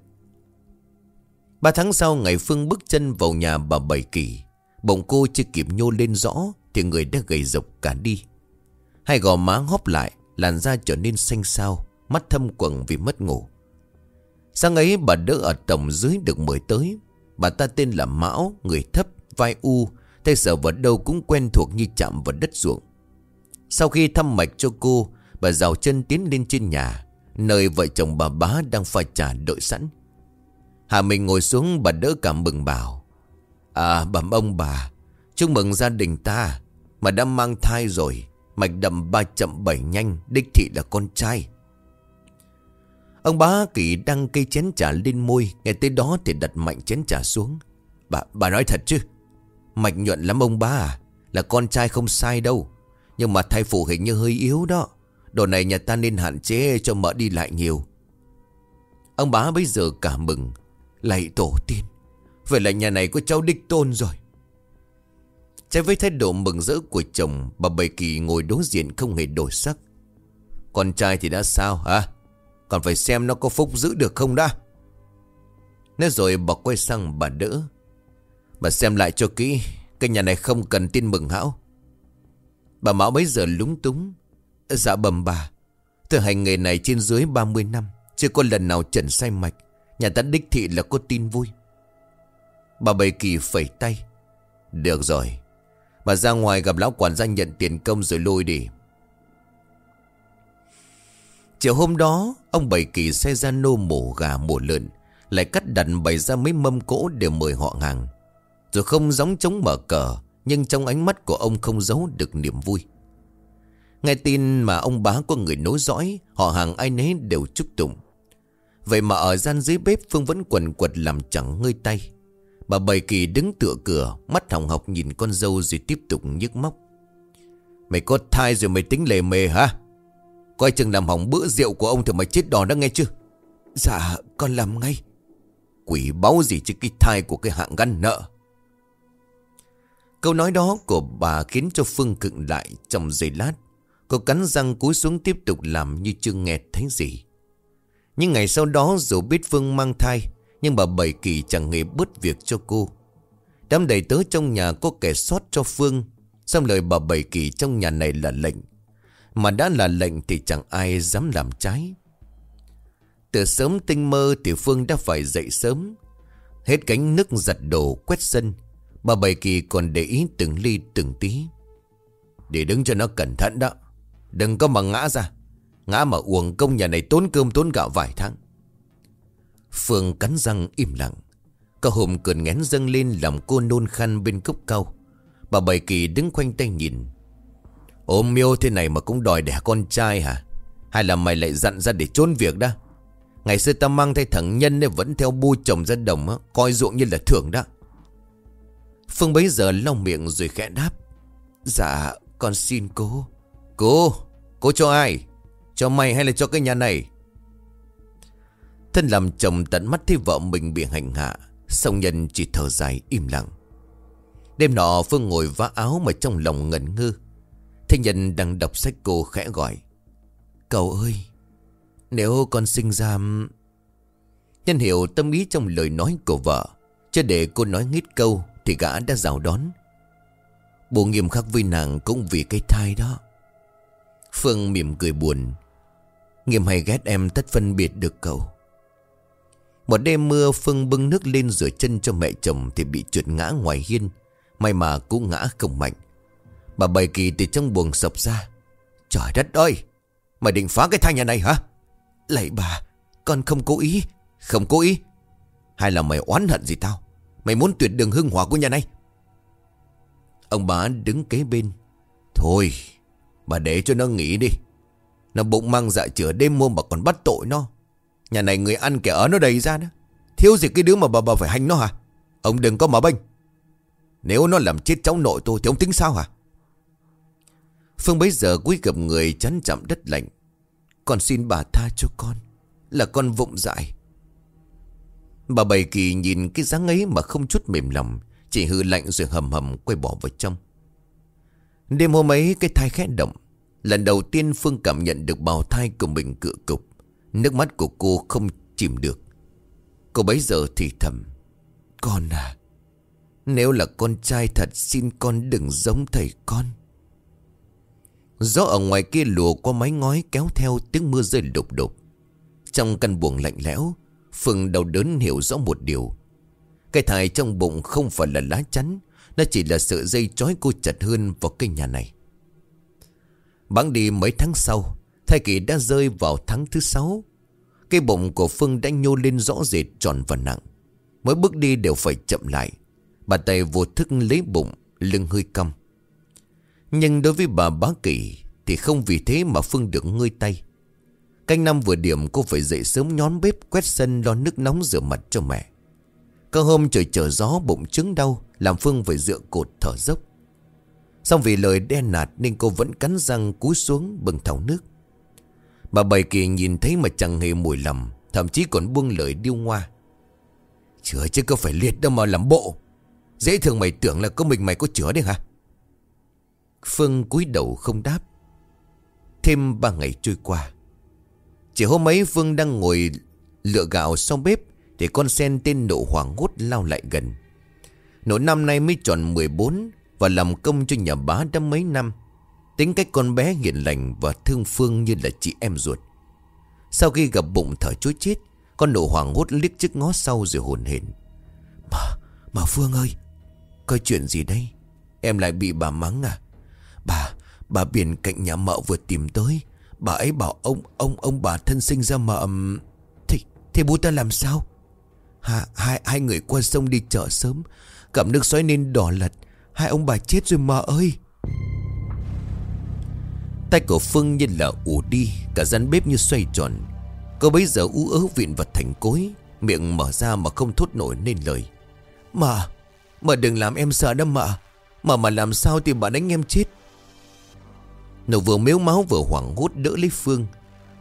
Ba tháng sau ngày Phương bước chân vào nhà bà Bảy Kỳ Bỗng cô chưa kịp nhô lên rõ Thì người đã gầy rộc cả đi. Hai gò má hóp lại Làn da trở nên xanh xao Mắt thâm quầng vì mất ngủ. Sáng ấy bà đỡ ở tổng dưới được mời tới. Bà ta tên là Mão Người thấp, vai u Tay sở vào đâu cũng quen thuộc như chạm vào đất ruộng. Sau khi thăm mạch cho cô Bà rào chân tiến lên trên nhà Nơi vợ chồng bà bá đang pha trà đợi sẵn. Hà minh ngồi xuống bà đỡ cảm mừng bảo À bẩm ông bà Chúc mừng gia đình ta Mà đã mang thai rồi Mạch đậm ba chậm bảy nhanh Đích thị là con trai. Ông bá kỳ đăng cây chén trà lên môi Nghe tới đó thì đặt mạnh chén trà xuống. Bà, bà nói thật chứ? Mạch nhuận lắm ông bá à Là con trai không sai đâu. Nhưng mà thai phụ hình như hơi yếu đó, Đồ này nhà ta nên hạn chế cho mỡ đi lại nhiều. Ông bá bây giờ cả mừng, Lạy tổ tiên, Vậy là nhà này có cháu đích tôn rồi. Trái với thái độ mừng rỡ của chồng, Bà Bảy Kỳ ngồi đối diện không hề đổi sắc. Con trai thì đã sao hả? Còn phải xem nó có phúc giữ được không đã Nói rồi bà quay sang bà đỡ. Bà xem lại cho kỹ, Cái nhà này không cần tin mừng hão. Bà Mão bấy giờ lúng túng. Dạ bầm bà, Tôi hành nghề này trên dưới 30 năm, Chưa có lần nào trần sai mạch. Nhà ta đích thị là có tin vui. Bà bầy Kỳ phẩy tay. Được rồi, Bà ra ngoài gặp lão quản gia nhận tiền công rồi lôi đi. Chiều hôm đó, Ông bầy Kỳ xe ra nô mổ gà mổ lợn, Lại cắt đặt bày ra mấy mâm cỗ để mời họ hàng. Rồi không gióng chống mở cờ, Nhưng trong ánh mắt của ông không giấu được niềm vui. Nghe tin mà ông bá có người nối dõi, Họ hàng ai nấy đều chúc tụng. Vậy mà ở gian dưới bếp, Phương vẫn quần quật làm chẳng ngơi tay. Bà bầy Kỳ đứng tựa cửa, Mắt hỏng học nhìn con dâu rồi tiếp tục nhức móc. Mày có thai rồi mày tính lề mề hả? Coi chừng làm hỏng bữa rượu của ông Thì mày chết đòn đó nghe chưa? Dạ con làm ngay. Quỷ báu gì chứ, cái thai của cái hạng gan nợ. Câu nói đó của bà khiến cho Phương cựng lại trong giây lát, Cô cắn răng cúi xuống tiếp tục làm như chưa nghe thấy gì. Nhưng ngày sau đó, dù biết Phương mang thai, Nhưng bà Bảy Kỳ chẳng hề bớt việc cho cô. Đám đầy tớ trong nhà có kẻ sót cho Phương, Xong lời bà Bảy Kỳ trong nhà này là lệnh. Mà đã là lệnh thì chẳng ai dám làm trái. Từ sớm tinh mơ thì Phương đã phải dậy sớm, Hết cánh nước giặt đồ quét sân Bà Bảy Kỳ còn để ý từng ly từng tí. Để đứng cho nó cẩn thận đó. Đừng có mà ngã ra. Ngã mà uổng công nhà này tốn cơm tốn gạo vài tháng. Phương cắn răng im lặng. Cả hôm cơn ngén dâng lên làm cô nôn khăn bên cốc cao. Bà Bảy Kỳ đứng khoanh tay nhìn. Ôm miêu thế này mà cũng đòi đẻ con trai hả? Hay là mày lại dặn ra để trốn việc đó? Ngày xưa ta mang thay thằng Nhân nên vẫn theo bu chồng ra đồng á, Coi ruộng như là thưởng đó. Phương bấy giờ lau miệng rồi khẽ đáp. Dạ con xin cô Cô Cô cho ai? Cho mày hay là cho cái nhà này? Thân làm chồng tận mắt thấy vợ mình bị hành hạ, Song nhân chỉ thở dài im lặng. Đêm nọ, Phương ngồi vá áo mà trong lòng ngẩn ngơ. Thế nhân đang đọc sách cô khẽ gọi. Cậu ơi, Nếu con sinh ra Nhân hiểu tâm ý trong lời nói của vợ Chứ để cô nói nghít câu thì gã đã rào đón. Bố nghiêm khắc với nàng cũng vì cái thai đó. Phương mỉm cười buồn. Nghiêm hay ghét em tất phân biệt được cậu. Một đêm mưa Phương bưng nước lên rửa chân cho mẹ chồng Thì bị trượt ngã ngoài hiên. May mà cũng ngã không mạnh. Bà bày kỳ từ trong buồng sập ra. Trời đất ơi! Mày định phá cái thai nhà này hả? Lạy bà, Con không cố ý. Không cố ý. Hay là mày oán hận gì tao? Mày muốn tuyệt đường hưng hỏa của nhà này. Ông bà đứng kế bên. Thôi, Bà để cho nó nghỉ đi. Nó bụng mang dạ chữa đêm mua mà còn bắt tội nó. Nhà này người ăn kẻ ở nó đầy ra đó. Thiếu gì cái đứa mà bà bà phải hành nó hả? Ông đừng có mà bênh. Nếu nó làm chết cháu nội tôi Thì ông tính sao hả? Phương bấy giờ quý gặp người chắn chạm đất lạnh. Con xin bà tha cho con. Là con vụng dại. Bà bầy kỳ nhìn cái dáng ấy mà không chút mềm lòng, Chỉ hư lạnh rồi hầm hầm quay bỏ vào trong. Đêm hôm ấy, cái thai khẽ động. Lần đầu tiên Phương cảm nhận được bào thai của mình cựa cục. Nước mắt của cô không chìm được. Cô bấy giờ thì thầm, Con à Nếu là con trai thật xin con đừng giống thầy con. Gió ở ngoài kia lùa qua mái ngói kéo theo tiếng mưa rơi đục đục. Trong căn buồng lạnh lẽo Phương đầu đớn hiểu rõ một điều. Cái thai trong bụng không phải là lá chắn, Nó chỉ là sợi dây trói cô chặt hơn vào cây nhà này. Bắn đi mấy tháng sau, Thai kỳ đã rơi vào tháng thứ sáu. Cái bụng của Phương đã nhô lên rõ rệt tròn và nặng. Mỗi bước đi đều phải chậm lại. Bà tay vô thức lấy bụng, Lưng hơi cong. Nhưng đối với bà bá kỳ Thì không vì thế mà Phương được ngơi tay. Canh năm vừa điểm, cô phải dậy sớm nhón bếp, Quét sân, lo nước nóng rửa mặt cho mẹ. Cơ hôm trời trở gió, bụng trứng đau, Làm Phương phải dựa cột thở dốc. Xong vì lời đen nạt Nên cô vẫn cắn răng cúi xuống bừng thảo nước. Bà bầy kỳ nhìn thấy mà chẳng hề mùi lầm, Thậm chí còn buông lời điêu ngoa. Chữa chứ có phải liệt đâu mà làm bộ. Dễ thường mày tưởng là có mình mày có chữa đấy hả? Phương cúi đầu không đáp. Thêm ba ngày trôi qua chỉ hôm ấy Phương đang ngồi lựa gạo sau bếp Thì con sen tên nộ hoàng hốt lao lại gần. Nộ năm nay mới tròn 14 Và làm công cho nhà bá đã mấy năm. Tính cách con bé hiền lành và thương Phương như là chị em ruột. Sau khi gặp bụng thở chối chết Con nộ hoàng hốt liếc trước ngó sau rồi hồn hển. Mà, mà Phương ơi Coi chuyện gì đây? Em lại bị bà mắng à? Bà, bà biển cạnh nhà mợ vừa tìm tới Bà ấy bảo ông, ông, ông bà thân sinh ra mà Thì, thì bố ta làm sao? Hà, hai, hai người qua sông đi chợ sớm Cầm nước xoáy nên đỏ lật. Hai ông bà chết rồi mà ơi. Tay của Phương như là ủ đi Cả gian bếp như xoay tròn. Cô bấy giờ ú ớ vịn vật thành cối Miệng mở ra mà không thốt nổi nên lời. Mà Mà đừng làm em sợ đâu mà. Mà mà làm sao thì bà đánh em chết? Nụ vừa miếu máu vừa hoảng hốt đỡ lấy Phương.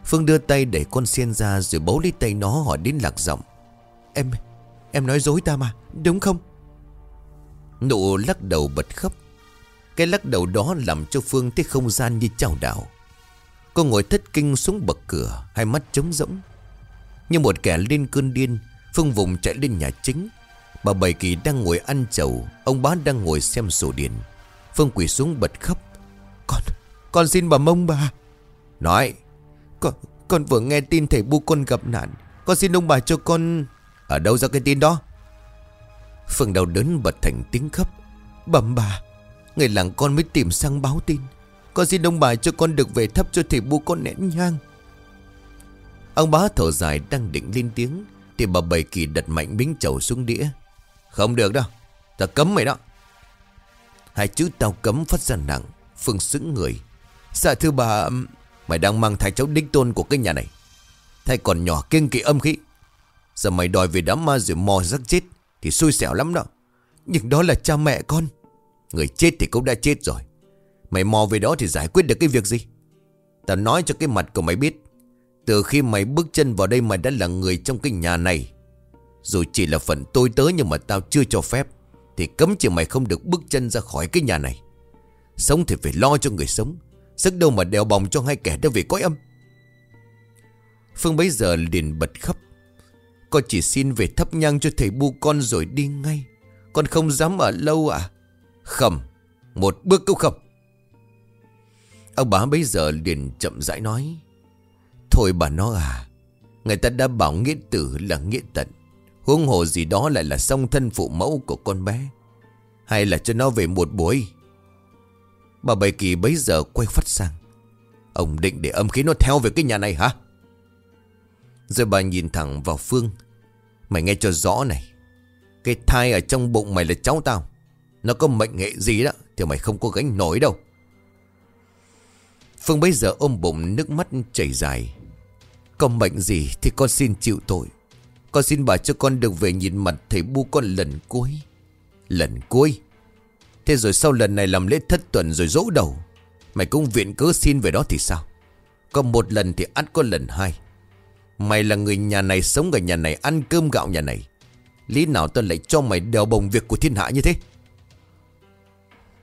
Phương đưa tay đẩy con sen ra Rồi bấu lấy tay nó hỏi đến lạc giọng. Em Em nói dối ta mà Đúng không? Nụ lắc đầu bật khóc. Cái lắc đầu đó làm cho Phương thấy không gian như trao đảo. Cô ngồi thất kinh xuống bậc cửa Hai mắt trống rỗng. Như một kẻ lên cơn điên Phương vùng chạy lên nhà chính. Bà Bảy Kỳ đang ngồi ăn chầu Ông bá đang ngồi xem sổ điện. Phương quỳ xuống bật khóc. Con, con xin bà mông bà. Nói Con, con vừa nghe tin thầy bu con gặp nạn. Con xin ông bà cho con Ở đâu ra cái tin đó? Phương đau đớn bật thành tiếng khóc. Bẩm bà Người làng con mới tìm sang báo tin. Con xin ông bà cho con được về thắp cho thầy bu con nén nhang. Ông bá thở dài đang định lên tiếng Thì bà Bảy Kỳ đặt mạnh miếng chầu xuống đĩa. Không được đâu Ta cấm mày đó. Hai chữ tao cấm phát ra nặng Phương sững người. Dạ thưa bà, Mày đang mang thai cháu đích tôn của cái nhà này. Thai còn nhỏ kiêng kỵ âm khí. Giờ mày đòi về đám ma rồi mò rắc chết Thì xui xẻo lắm đó. Nhưng đó là cha mẹ con. Người chết thì cũng đã chết rồi. Mày mò về đó thì giải quyết được cái việc gì? Tao nói cho cái mặt của mày biết. Từ khi mày bước chân vào đây mày đã là người trong cái nhà này. Dù chỉ là phần tôi tớ nhưng mà tao chưa cho phép, Thì cấm chỉ mày không được bước chân ra khỏi cái nhà này. Sống thì phải lo cho người sống. Sức đâu mà đeo bòng cho hai kẻ đã về cõi âm. Phương bấy giờ liền bật khóc. Con chỉ xin về thắp nhang cho thầy bu con rồi đi ngay. Con không dám ở lâu à Không Một bước cũng không Ông bá bấy giờ liền chậm rãi nói. Thôi bà nó à Người ta đã bảo nghĩa tử là nghĩa tận. Huống hồ gì đó lại là song thân phụ mẫu của con bé. Hay là cho nó về một buổi. Bà Bảy Kỳ bấy giờ quay phát sang. Ông định để âm khí nó theo về cái nhà này hả? Rồi bà nhìn thẳng vào Phương. Mày nghe cho rõ này. Cái thai ở trong bụng mày là cháu tao. Nó có mệnh nghệ gì đó Thì mày không có gánh nổi đâu. Phương bấy giờ ôm bụng nước mắt chảy dài. Có mệnh gì thì con xin chịu tội. Con xin bà cho con được về nhìn mặt thầy bu con lần cuối. Lần cuối. Thế rồi sau lần này làm lễ thất tuần rồi dỗ đầu. Mày cũng viện cớ xin về đó thì sao? Có một lần thì ắt có lần hai. Mày là người nhà này sống ở nhà này, Ăn cơm gạo nhà này. Lý nào tao lại cho mày đèo bồng việc của thiên hạ như thế?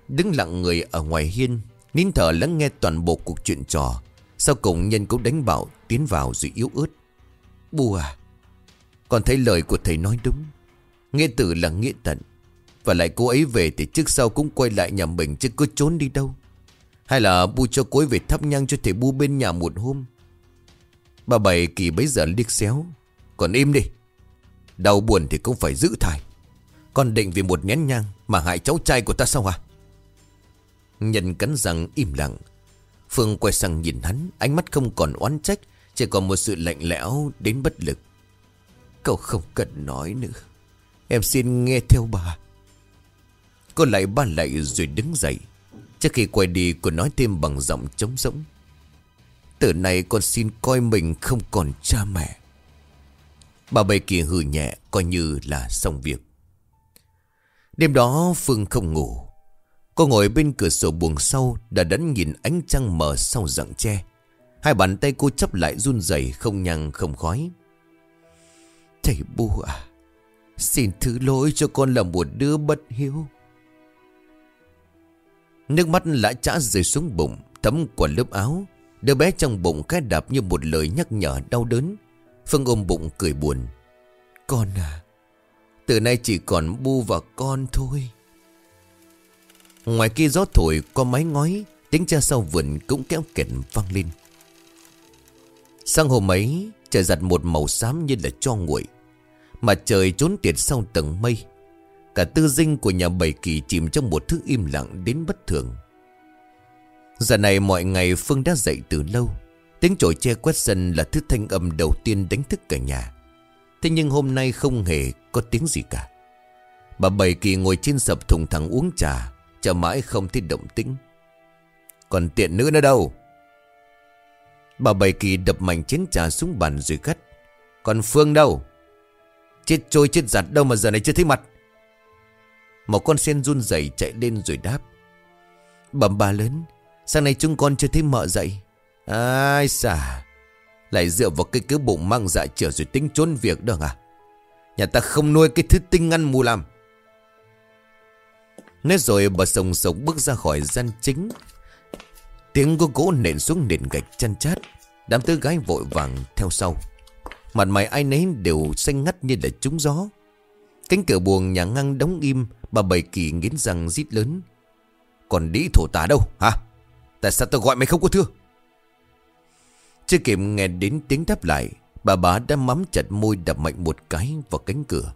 Đứng lặng người ở ngoài hiên, Nín thở lắng nghe toàn bộ cuộc chuyện trò. Sau cùng nhân cũng đánh bảo Tiến vào rồi yếu ớt. Bù à Con thấy lời của thầy nói đúng. Nghĩa tử là nghĩa tận và lại cô ấy về thì trước sau cũng quay lại nhà mình Chứ cứ trốn đi đâu. Hay là Bu cho cô ấy về thắp nhang cho thầy Bu bên nhà một hôm. Bà Bảy kỳ bấy giờ liếc xéo. Còn im đi. Đau buồn thì cũng phải giữ thải Con định vì một nén nhang Mà hại cháu trai của ta sao hả? Nhân cắn răng im lặng. Phương quay sang nhìn hắn, Ánh mắt không còn oán trách, Chỉ còn một sự lạnh lẽo đến bất lực. Cậu không cần nói nữa. Em xin nghe theo bà. Cô lại ba lạy rồi đứng dậy. Trước khi quay đi, cô nói thêm bằng giọng trống rỗng. Từ nay con xin coi mình không còn cha mẹ. Bà bầy kia hừ nhẹ, coi như là xong việc. Đêm đó, Phương không ngủ. Cô ngồi bên cửa sổ buồng sau, Đã đắn nhìn ánh trăng mờ sau rặng tre. Hai bàn tay cô chấp lại run rẩy, Không nhằng không khói. Thầy bu à Xin thứ lỗi cho con là một đứa bất hiếu. Nước mắt lã chã rơi xuống bụng Thấm qua lớp áo. Đứa bé trong bụng khẽ đạp như một lời nhắc nhở đau đớn. Phương ôm bụng cười buồn. Con à Từ nay chỉ còn bu và con thôi. Ngoài kia gió thổi, có mái ngói, Tiếng cha sau vườn cũng kéo kẹt vang lên. Sang hôm ấy, Trời giặt một màu xám như là cho nguội, Mà trời trốn tiệt sau tầng mây. Cả tư dinh của nhà bảy kỳ chìm trong một thứ im lặng đến bất thường. Giờ này mọi ngày Phương đã dậy từ lâu. Tiếng chổi che quét sân là thứ thanh âm đầu tiên đánh thức cả nhà. Thế nhưng hôm nay không hề có tiếng gì cả. Bà Bảy Kỳ ngồi trên sập thùng thẳng uống trà, Chờ mãi không thấy động tĩnh. Còn tiện nữ nữa đâu? Bà Bảy Kỳ đập mạnh chén trà xuống bàn rồi gắt. Còn Phương đâu? Chết trôi chết giặt đâu mà giờ này chưa thấy mặt? Một con sen run rẩy chạy lên rồi đáp. Bẩm bà lớn Sáng nay chúng con chưa thấy mợ dậy. Ai xà, Lại dựa vào cái cứ bụng mang dạ trở rồi tính trốn việc được à Nhà ta không nuôi cái thứ tinh ăn mù làm. Nói rồi bà sồng sống bước ra khỏi gian chính. Tiếng của gỗ nện xuống nền gạch chăn chát. Đám tứ gái vội vàng theo sau. Mặt mày ai nấy đều xanh ngắt như là trúng gió. Cánh cửa buồng nhà ngăn đóng im, Bà bầy kỳ nghiến răng rít lớn. Còn đĩ thổ tả đâu, hả? Tại sao tôi gọi mày không có thưa? Chưa kịp nghe đến tiếng đáp lại, Bà bá đã mắm chặt môi đập mạnh một cái vào cánh cửa.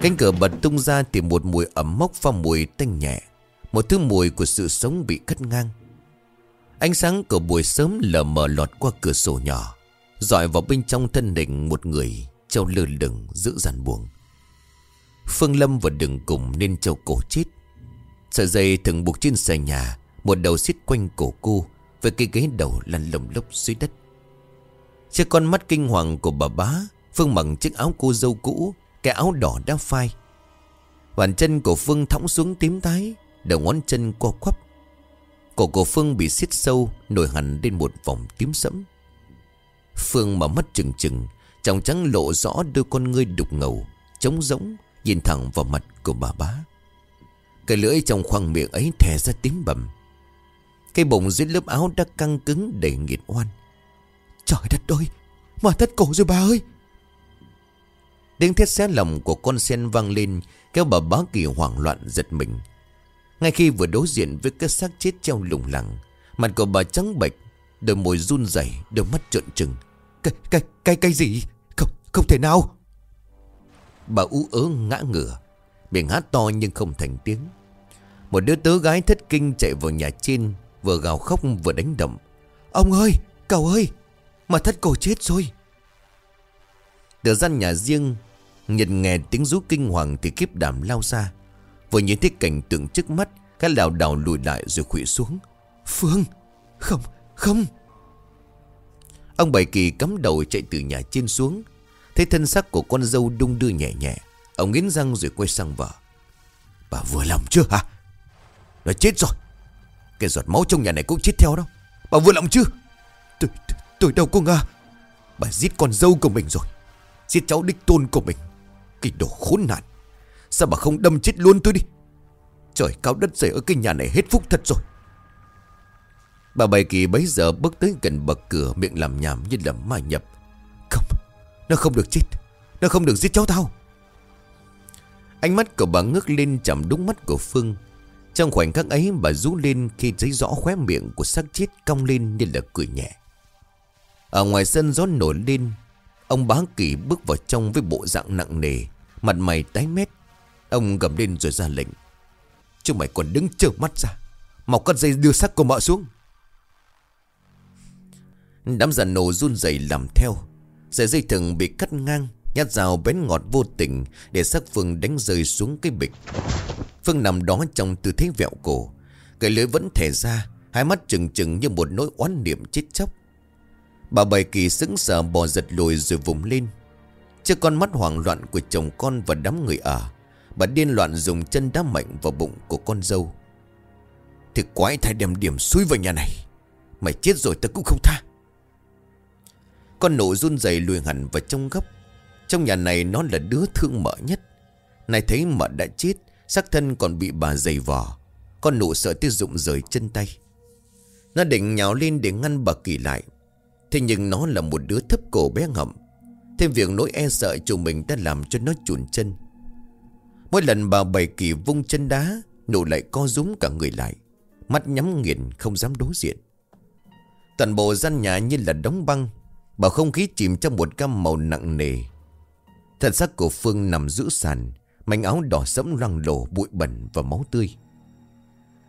Cánh cửa bật tung ra thì một mùi ẩm mốc pha mùi tanh nhẹ, Một thứ mùi của sự sống bị cắt ngang. Ánh sáng của buổi sớm lờ mờ lọt qua cửa sổ nhỏ, dọi vào bên trong thân hình một người Châu lơ lửng giữ dàn buồng. Phương Lâm và đừng cùng nên châu cổ chết. Sợi dây thường buộc trên xà nhà, Một đầu xít quanh cổ cô, Với cái ghế đầu lăn lồng lốc dưới đất. Trước con mắt kinh hoàng của bà bá, Phương mặc chiếc áo cô dâu cũ, Cái áo đỏ đã phai. Bàn chân của Phương thõng xuống tím tái, Đầu ngón chân co quắp. Cổ của Phương bị xiết sâu, Nổi hẳn lên một vòng tím sẫm. Phương mở mắt trừng trừng, Trong trắng lộ rõ đôi con ngươi đục ngầu, Trống rỗng. Nhìn thẳng vào mặt của bà bá. Cái lưỡi trong khoang miệng ấy thè ra tím bầm. Cái bụng dưới lớp áo đã căng cứng đầy nghiệt oan. Trời đất ơi Mà thất cổ rồi bà ơi. Tiếng thét xé lòng của con sen vang lên Kéo bà bá kỳ hoảng loạn giật mình. Ngay khi vừa đối diện với cái xác chết treo lủng lẳng Mặt của bà trắng bệch Đôi môi run rẩy Đôi mắt trợn trừng. Cái, cái, cái, cái gì? Không, không thể nào. Bà ú ớ ngã ngửa Miệng hát to nhưng không thành tiếng. Một đứa tớ gái thất kinh chạy vào nhà trên Vừa gào khóc vừa đánh đậm. Ông ơi, cậu ơi Mà thất cổ chết rồi. Từ gian nhà riêng Nhận nghe tiếng rú kinh hoàng Thì kiếp đảm lao ra. Vừa nhìn thấy cảnh tượng trước mắt Cái lào đảo lùi lại rồi khủy xuống. Phương Không, không. Ông Bảy Kỳ cắm đầu chạy từ nhà trên xuống Thấy thân xác của con dâu đung đưa nhẹ nhẹ Ông nghiến răng rồi quay sang vợ. Bà vừa lòng chưa hả? Nó chết rồi. Cái giọt máu trong nhà này cũng chết theo đâu Bà vừa lòng chưa? Tôi, tôi đâu có ngờ Bà giết con dâu của mình rồi. Giết cháu đích tôn của mình. Cái đồ khốn nạn. Sao bà không đâm chết luôn tôi đi? Trời cao đất dày ở cái nhà này hết phúc thật rồi. Bà bày Kỳ bấy giờ bước tới gần bậc cửa miệng làm nhảm như là ma nhập. Không nó không được chết. Nó không được giết cháu tao. Ánh mắt của bà ngước lên chạm đúng mắt của Phương. Trong khoảnh khắc ấy, bà rú lên khi thấy rõ khóe miệng của xác chết cong lên như là cười nhẹ. Ở ngoài sân gió nổi lên, Ông bá kỳ bước vào trong với bộ dạng nặng nề, Mặt mày tái mét. Ông gầm lên rồi ra lệnh. Chúng mày còn đứng trợn mắt ra, Mọc cắt dây đưa xác của mợ xuống. Đám giàn nổ run rẩy làm theo. Sợi dây thừng bị cắt ngang, Nhát dao bén ngọt vô tình Để xác Phương đánh rơi xuống cái bịch. Phương nằm đó trong tư thế vẹo cổ. Cái lưỡi vẫn thẻ ra, Hai mắt trừng trừng như một nỗi oán niệm chết chóc. Bà bày kỳ sững sờ bò giật lùi rồi vùng lên. Trước con mắt hoảng loạn của chồng con và đám người ở, Bà điên loạn dùng chân đá mạnh vào bụng của con dâu. Thì quái thai đem điểm xui vào nhà này. Mày chết rồi ta cũng không tha con nổ run rẩy lùi hẳn vào trong góc. Trong nhà này nó là đứa thương mợ nhất. Này thấy mợ đã chết, xác thân còn bị bà giày vò. Con nổ sợ tiêu dụng rời chân tay. Nó định nhào lên để ngăn bà kỳ lại. Thế nhưng nó là một đứa thấp cổ bé ngậm. Thêm việc nỗi e sợ chủ mình đã làm cho nó chuồn chân. Mỗi lần bà bày kỳ vung chân đá Nổ lại co rúm cả người lại. Mắt nhắm nghiền, không dám đối diện. Toàn bộ gian nhà như là đóng băng. Bảo không khí chìm trong một gam màu nặng nề. Thân xác của Phương nằm giữ sàn, Mảnh áo đỏ sẫm loang lổ, bụi bẩn và máu tươi.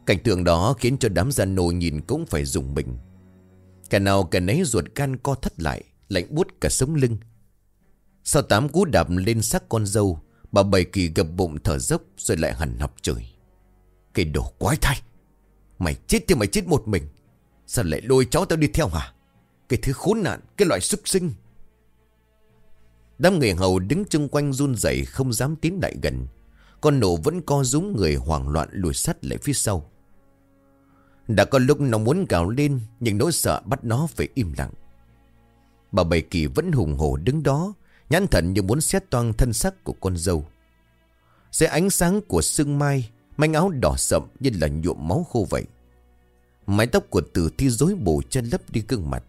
Cảnh tượng đó khiến cho đám gia nô nhìn cũng phải dùng mình. Cả nào cả nấy ruột can co thắt lại, Lạnh buốt cả sống lưng. Sau tám cú đạp lên xác con dâu, Bà bầy kỳ gập bụng thở dốc Rồi lại hẳn học trời Cái đồ quái thai! Mày chết thì mày chết một mình. Sao lại lôi cháu tao đi theo hả? Cái thứ khốn nạn, Cái loại xuất sinh. Đám người hầu đứng chung quanh run rẩy, không dám tiến lại gần. Con nổ vẫn co rúm người hoảng loạn lùi sắt lại phía sau. Đã có lúc nó muốn gào lên, Nhưng nỗi sợ bắt nó phải im lặng. Bà Bảy Kỳ vẫn hùng hổ đứng đó, Nhãn thần như muốn xét toan thân sắc của con dâu. Dưới ánh sáng của sương mai Manh áo đỏ sậm như là nhuộm máu khô vậy. Mái tóc của tử thi rối bù chân lấp đi gương mặt.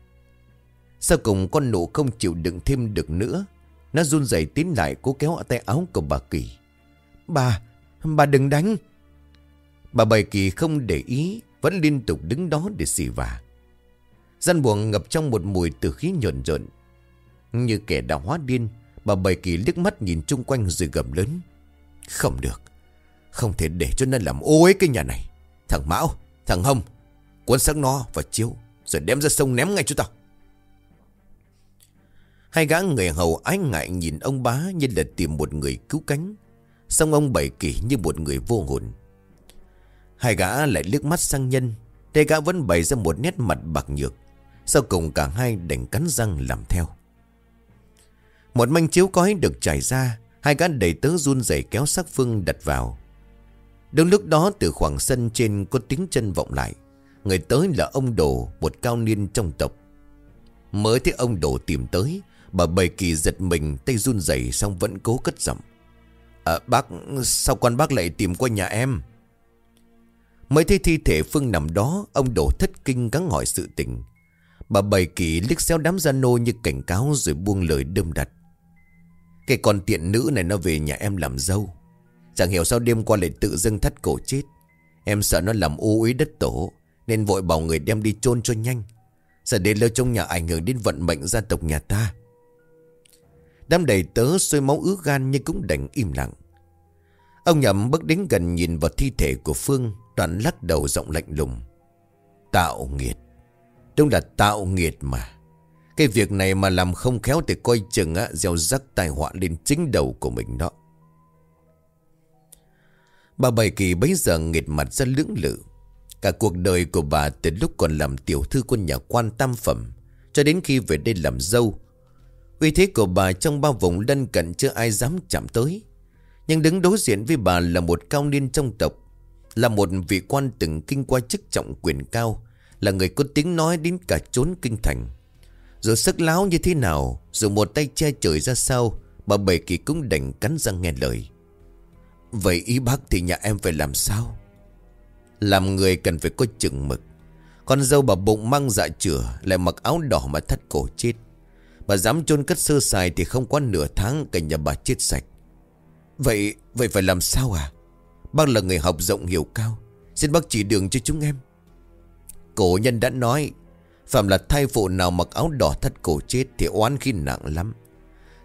Sau cùng con nụ không chịu đựng thêm được nữa. Nó run rẩy tiến lại cố kéo ở tay áo của bà Kỳ. Bà, bà đừng đánh. Bà Bảy Kỳ không để ý Vẫn liên tục đứng đó để xì vả Gian buồng ngập trong một mùi từ khí nhộn rộn. Như kẻ đã hóa điên Bà Bảy Kỳ liếc mắt nhìn chung quanh rồi gầm lớn. Không được Không thể để cho nó làm ô ấy cái nhà này. Thằng Mão, thằng Hồng Cuốn xác nó và chiếu Rồi đem ra sông ném ngay cho tao. Hai gã người hầu ái ngại nhìn ông bá Như là tìm một người cứu cánh. Xong ông Bảy Kỳ như một người vô hồn. Hai gã lại liếc mắt sang nhân. Thế gã vẫn bày ra một nét mặt bạc nhược. Sau cùng cả hai đành cắn răng làm theo. Một manh chiếu cói được trải ra, Hai gã đầy tớ run rẩy kéo sắc phương đặt vào. Đúng lúc đó từ khoảng sân trên có tiếng chân vọng lại. Người tới là ông Đồ, Một cao niên trong tộc. Mới thấy ông Đồ tìm tới Bà bầy kỳ giật mình Tay run rẩy xong vẫn cố cất giọng. À, Bác Sao con bác lại tìm qua nhà em? Mới thấy thi thể Phương nằm đó Ông đổ thất kinh gắng hỏi sự tình. Bà bầy kỳ liếc xéo đám gia nô như cảnh cáo Rồi buông lời đâm đặt. Cái con tiện nữ này nó về nhà em làm dâu. Chẳng hiểu sao đêm qua lại tự dưng thắt cổ chết. Em sợ nó làm u ý đất tổ Nên vội bảo người đem đi chôn cho nhanh. Sợ đến lâu trong nhà ảnh hưởng đến vận mệnh gia tộc nhà ta. Đám đầy tớ sôi máu ứa gan nhưng cũng đành im lặng. Ông nhậm bước đến gần nhìn vào thi thể của Phương, Đoạn lắc đầu giọng lạnh lùng. Tạo nghiệt. Đúng là tạo nghiệt mà. Cái việc này mà làm không khéo thì coi chừng á, Gieo rắc tai họa lên chính đầu của mình đó. Bà Bảy Kỳ bấy giờ nghiệt mặt ra lưỡng lự. Cả cuộc đời của bà từ lúc còn làm tiểu thư quân nhà quan tam phẩm Cho đến khi về đây làm dâu Uy thế của bà trong bao vùng lân cận chưa ai dám chạm tới. Nhưng đứng đối diện với bà là một cao niên trong tộc, Là một vị quan từng kinh qua chức trọng quyền cao, Là người có tiếng nói đến cả chốn kinh thành. Dù sức láo như thế nào, Dù một tay che trời ra sao, Bà Bảy Kỳ cũng đành cắn răng nghe lời. Vậy ý bác thì nhà em phải làm sao? Làm người cần phải có chừng mực. Con dâu bà bụng mang dạ chửa, Lại mặc áo đỏ mà thắt cổ chết. Bà dám chôn cất sơ sài Thì không quá nửa tháng cả nhà bà chết sạch. Vậy Vậy phải làm sao à? Bác là người học rộng hiểu cao. Xin bác chỉ đường cho chúng em. Cổ nhân đã nói, Phạm là thai phụ nào mặc áo đỏ thắt cổ chết Thì oán khi nặng lắm.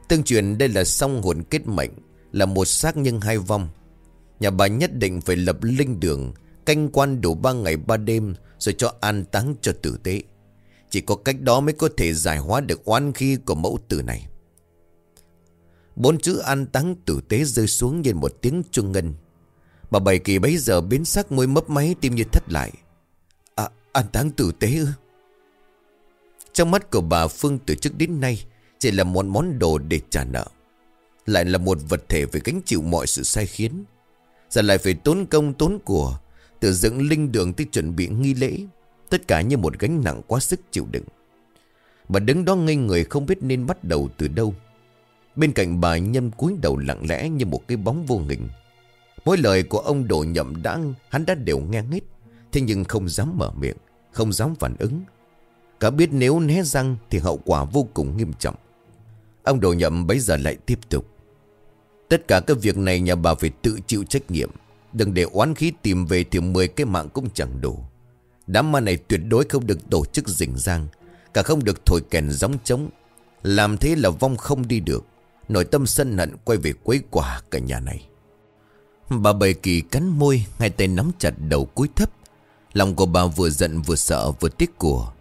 Tương truyền đây là song hồn kết mệnh, Là một xác nhưng hai vong. Nhà bà nhất định phải lập linh đường, Canh quan đủ ba ngày ba đêm Rồi cho an táng cho tử tế. Chỉ có cách đó mới có thể giải hóa được oan khi của mẫu tử này. Bốn chữ an táng tử tế rơi xuống như một tiếng chuông ngân. Bà Bảy Kỳ bấy giờ biến sắc môi mấp máy tim như thất lại. À an táng tử tế ư? Trong mắt của bà Phương từ trước đến nay, Chỉ là một món đồ để trả nợ. Lại là một vật thể phải gánh chịu mọi sự sai khiến. Giờ lại phải tốn công tốn của Từ dựng linh đường tới chuẩn bị nghi lễ. Tất cả như một gánh nặng quá sức chịu đựng. Bà đứng đó ngây người không biết nên bắt đầu từ đâu. Bên cạnh bà nhâm cúi đầu lặng lẽ như một cái bóng vô hình. Mỗi lời của ông đồ nhậm đã, hắn đã đều nghe hết, Thế nhưng không dám mở miệng, Không dám phản ứng. Cả biết nếu né răng thì hậu quả vô cùng nghiêm trọng. Ông đồ nhậm bấy giờ lại tiếp tục. Tất cả các việc này nhà bà phải tự chịu trách nhiệm. Đừng để oán khí tìm về thì 10 cái mạng cũng chẳng đủ. Đám ma này tuyệt đối không được tổ chức rình rang, Cả không được thổi kèn gióng trống. Làm thế là vong không đi được, Nội tâm sân hận quay về quấy quả cả nhà này. Bà bầy kỳ cắn môi, Hai tay nắm chặt đầu cúi thấp. Lòng của bà vừa giận vừa sợ vừa tiếc của.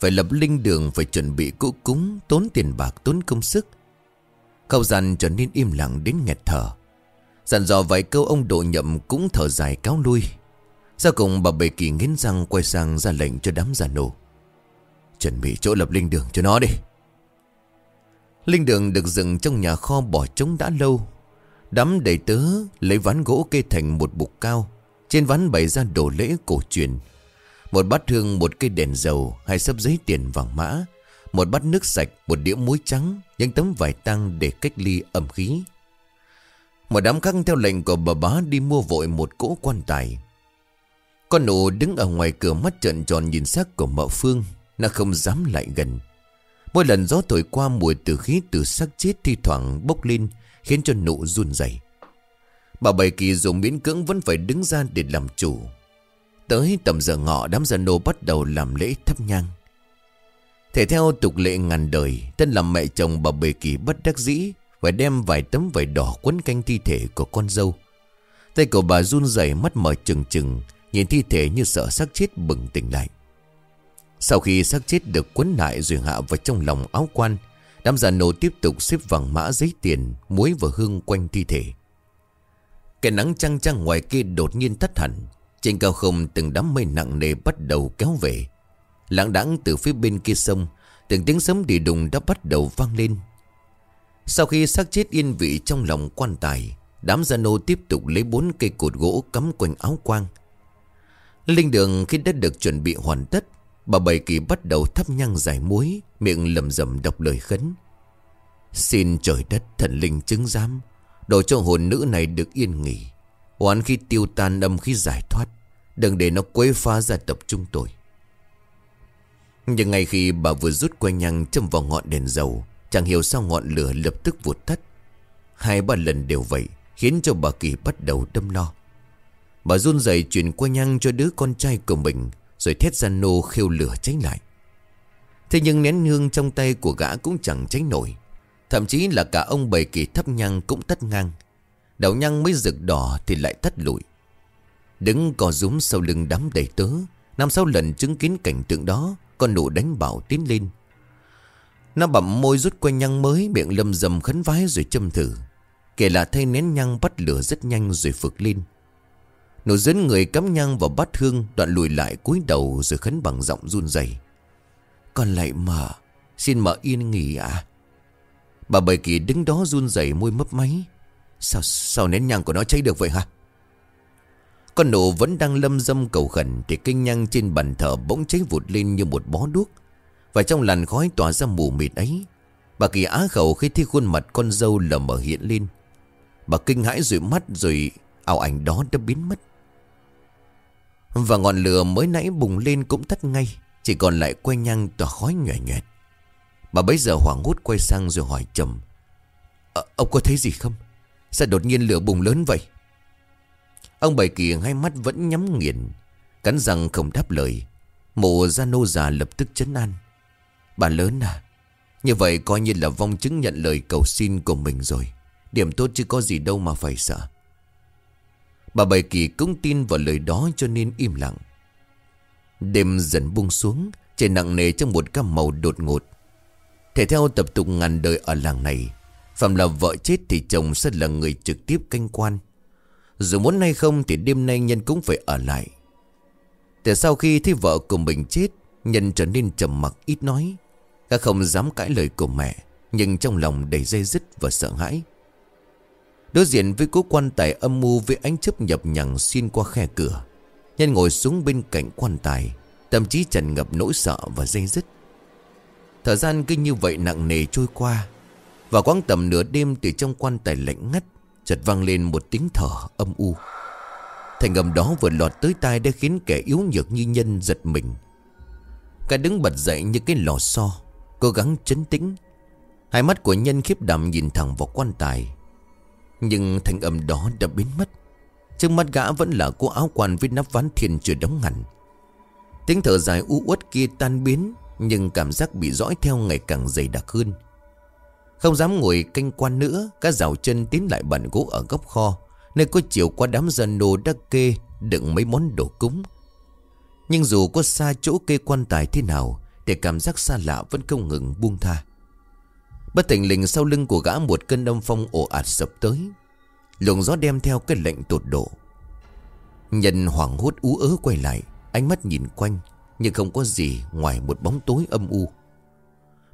Phải lập linh đường, Phải chuẩn bị cũ cúng, Tốn tiền bạc, tốn công sức. Khâu dàn trở nên im lặng đến nghẹt thở. Dặn dò vài câu ông độ nhậm Cũng thở dài cáo lui. Sau cùng bà bầy kỳ nghiến răng Quay sang ra lệnh cho đám già nổ Chuẩn bị chỗ lập linh đường cho nó đi. Linh đường được dựng trong nhà kho bỏ trống đã lâu. Đám đầy tớ lấy ván gỗ kê thành một bục cao. Trên ván bày ra đồ lễ cổ truyền. Một bát hương, một cây đèn dầu Hai sấp giấy tiền vàng mã Một bát nước sạch, một đĩa muối trắng Những tấm vải tăng để cách ly âm khí. Một đám khắc theo lệnh của bà bá đi mua vội một cỗ quan tài. Con nụ đứng ở ngoài cửa mắt trợn tròn nhìn xác của mợ Phương. Nó không dám lại gần. Mỗi lần gió thổi qua mùi từ khí từ xác chết thi thoảng bốc lên, Khiến cho nụ run rẩy. Bà Bảy Kỳ dù miễn cưỡng vẫn phải đứng ra để làm chủ. Tới tầm giờ ngọ, đám gia nô bắt đầu làm lễ thắp nhang. Thể theo tục lệ ngàn đời, Tên làm mẹ chồng bà Bề Kỳ bất đắc dĩ, Phải đem vài tấm vải đỏ quấn canh thi thể của con dâu. Tay của bà run rẩy, mắt mở trừng trừng Nhìn thi thể như sợ xác chết bừng tỉnh lại. Sau khi xác chết được quấn lại rồi hạ vào trong lòng áo quan, Đám già nổ tiếp tục xếp vàng mã giấy tiền, Muối và hương quanh thi thể. Cái nắng trăng trăng ngoài kia đột nhiên thất hẳn, Trên cao không từng đám mây nặng nề bắt đầu kéo về. Lãng đãng từ phía bên kia sông, Từng tiếng sấm đi đùng đã bắt đầu vang lên. Sau khi xác chết yên vị trong lòng quan tài, Đám gia nô tiếp tục lấy bốn cây cột gỗ cắm quanh áo quang Linh đường khi đã được chuẩn bị hoàn tất, Bà Bảy Kỳ bắt đầu thắp nhang giải muối, Miệng lầm rầm đọc lời khấn. Xin trời đất, thần linh chứng giám, Đồ cho hồn nữ này được yên nghỉ. Oán khi tiêu tan âm khi giải thoát, Đừng để nó quấy phá gia tộc chúng tôi. Nhưng ngay khi bà vừa rút que nhang châm vào ngọn đèn dầu, Chẳng hiểu sao ngọn lửa lập tức vụt tắt. Hai ba lần đều vậy, Khiến cho bà Kỳ bắt đầu đâm lo Bà run rẩy chuyển qua nhang cho đứa con trai của mình, rồi thét ra nô khêu lửa cháy lại. Thế nhưng nén hương trong tay của gã cũng chẳng cháy nổi. Thậm chí là cả ông bầy kỳ thấp nhang cũng tắt ngang. Đầu nhang mới rực đỏ thì lại tắt lụi. Đứng cò rúm sau lưng đám đầy tớ, Năm sáu lần chứng kiến cảnh tượng đó Con nụ đánh bảo tiến lên. Nó bậm môi rút quanh nhang mới, Miệng lâm dầm khấn vái rồi châm thử. Kể là thay nén nhang bắt lửa rất nhanh rồi phực lên. Nụ dẫn người cắm nhang vào bát hương, Đoạn lùi lại cúi đầu rồi khấn bằng giọng run rẩy. Còn lại mở Xin mở yên nghỉ à Bà bầy kỳ đứng đó run rẩy môi mấp máy. Sao sao nén nhang của nó cháy được vậy hả? Con nổ vẫn đang lâm dâm cầu khẩn Thì kinh nhang trên bàn thờ bỗng cháy vụt lên như một bó đuốc. Và trong làn khói tỏa ra mù mịt ấy, Bà kỳ á khẩu khi thấy khuôn mặt con dâu lờ mờ hiện lên. Bà kinh hãi rồi mắt rồi ảo ảnh đó đã biến mất và ngọn lửa mới nãy bùng lên cũng tắt ngay Chỉ còn lại que nhang tỏa khói nhòe nhòe. Bà bấy giờ hoảng hốt quay sang rồi hỏi chồng à, Ông có thấy gì không? Sao đột nhiên lửa bùng lớn vậy? Ông bảy kỳ hai mắt vẫn nhắm nghiền Cắn răng không đáp lời. Mộ ra nô già lập tức chấn an. Bà lớn à Như vậy coi như là vong chứng nhận lời cầu xin của mình rồi. Điểm tốt chứ có gì đâu mà phải sợ. Bà Bảy Kỳ cũng tin vào lời đó cho nên im lặng. Đêm dần buông xuống, trời nặng nề trong một cam màu đột ngột. Thể theo tập tục ngàn đời ở làng này, Phạm là vợ chết thì chồng sẽ là người trực tiếp canh quan. Dù muốn hay không thì đêm nay nhân cũng phải ở lại. Từ sau khi thấy vợ của mình chết, nhân trở nên trầm mặc ít nói. Các không dám cãi lời của mẹ, nhưng trong lòng đầy dây dứt và sợ hãi. Đối diện với cố quan tài âm mưu với ánh chớp nhập nhằng xuyên qua khe cửa. Nhân ngồi xuống bên cạnh quan tài, tâm trí trần ngập nỗi sợ và dây dứt. Thời gian cứ như vậy nặng nề trôi qua. Và quãng tầm nửa đêm từ trong quan tài lạnh ngắt, chợt vang lên một tiếng thở âm u. Thành âm đó vừa lọt tới tai đã khiến kẻ yếu nhược như nhân giật mình. Cả đứng bật dậy như cái lò xo, cố gắng chấn tĩnh. Hai mắt của nhân khiếp đảm nhìn thẳng vào quan tài. Nhưng thanh âm đó đã biến mất. Trước mắt gã vẫn là cô áo quan với nắp ván thiên chưa đóng hẳn. Tiếng thở dài u uất kia tan biến, Nhưng cảm giác bị dõi theo ngày càng dày đặc hơn. Không dám ngồi canh quan nữa Các rào chân tiến lại bàn gỗ ở góc kho, Nơi có chiều qua đám dân nô đắc kê Đựng mấy món đồ cúng. Nhưng dù có xa chỗ kê quan tài thế nào, Thì cảm giác xa lạ vẫn không ngừng buông tha. Bất tỉnh lình sau lưng của gã một cơn âm phong ồ ạt sập tới. Luồng gió đem theo cái lệnh tột độ. Nhân hoảng hốt ú ớ quay lại, Ánh mắt nhìn quanh, Nhưng không có gì ngoài một bóng tối âm u.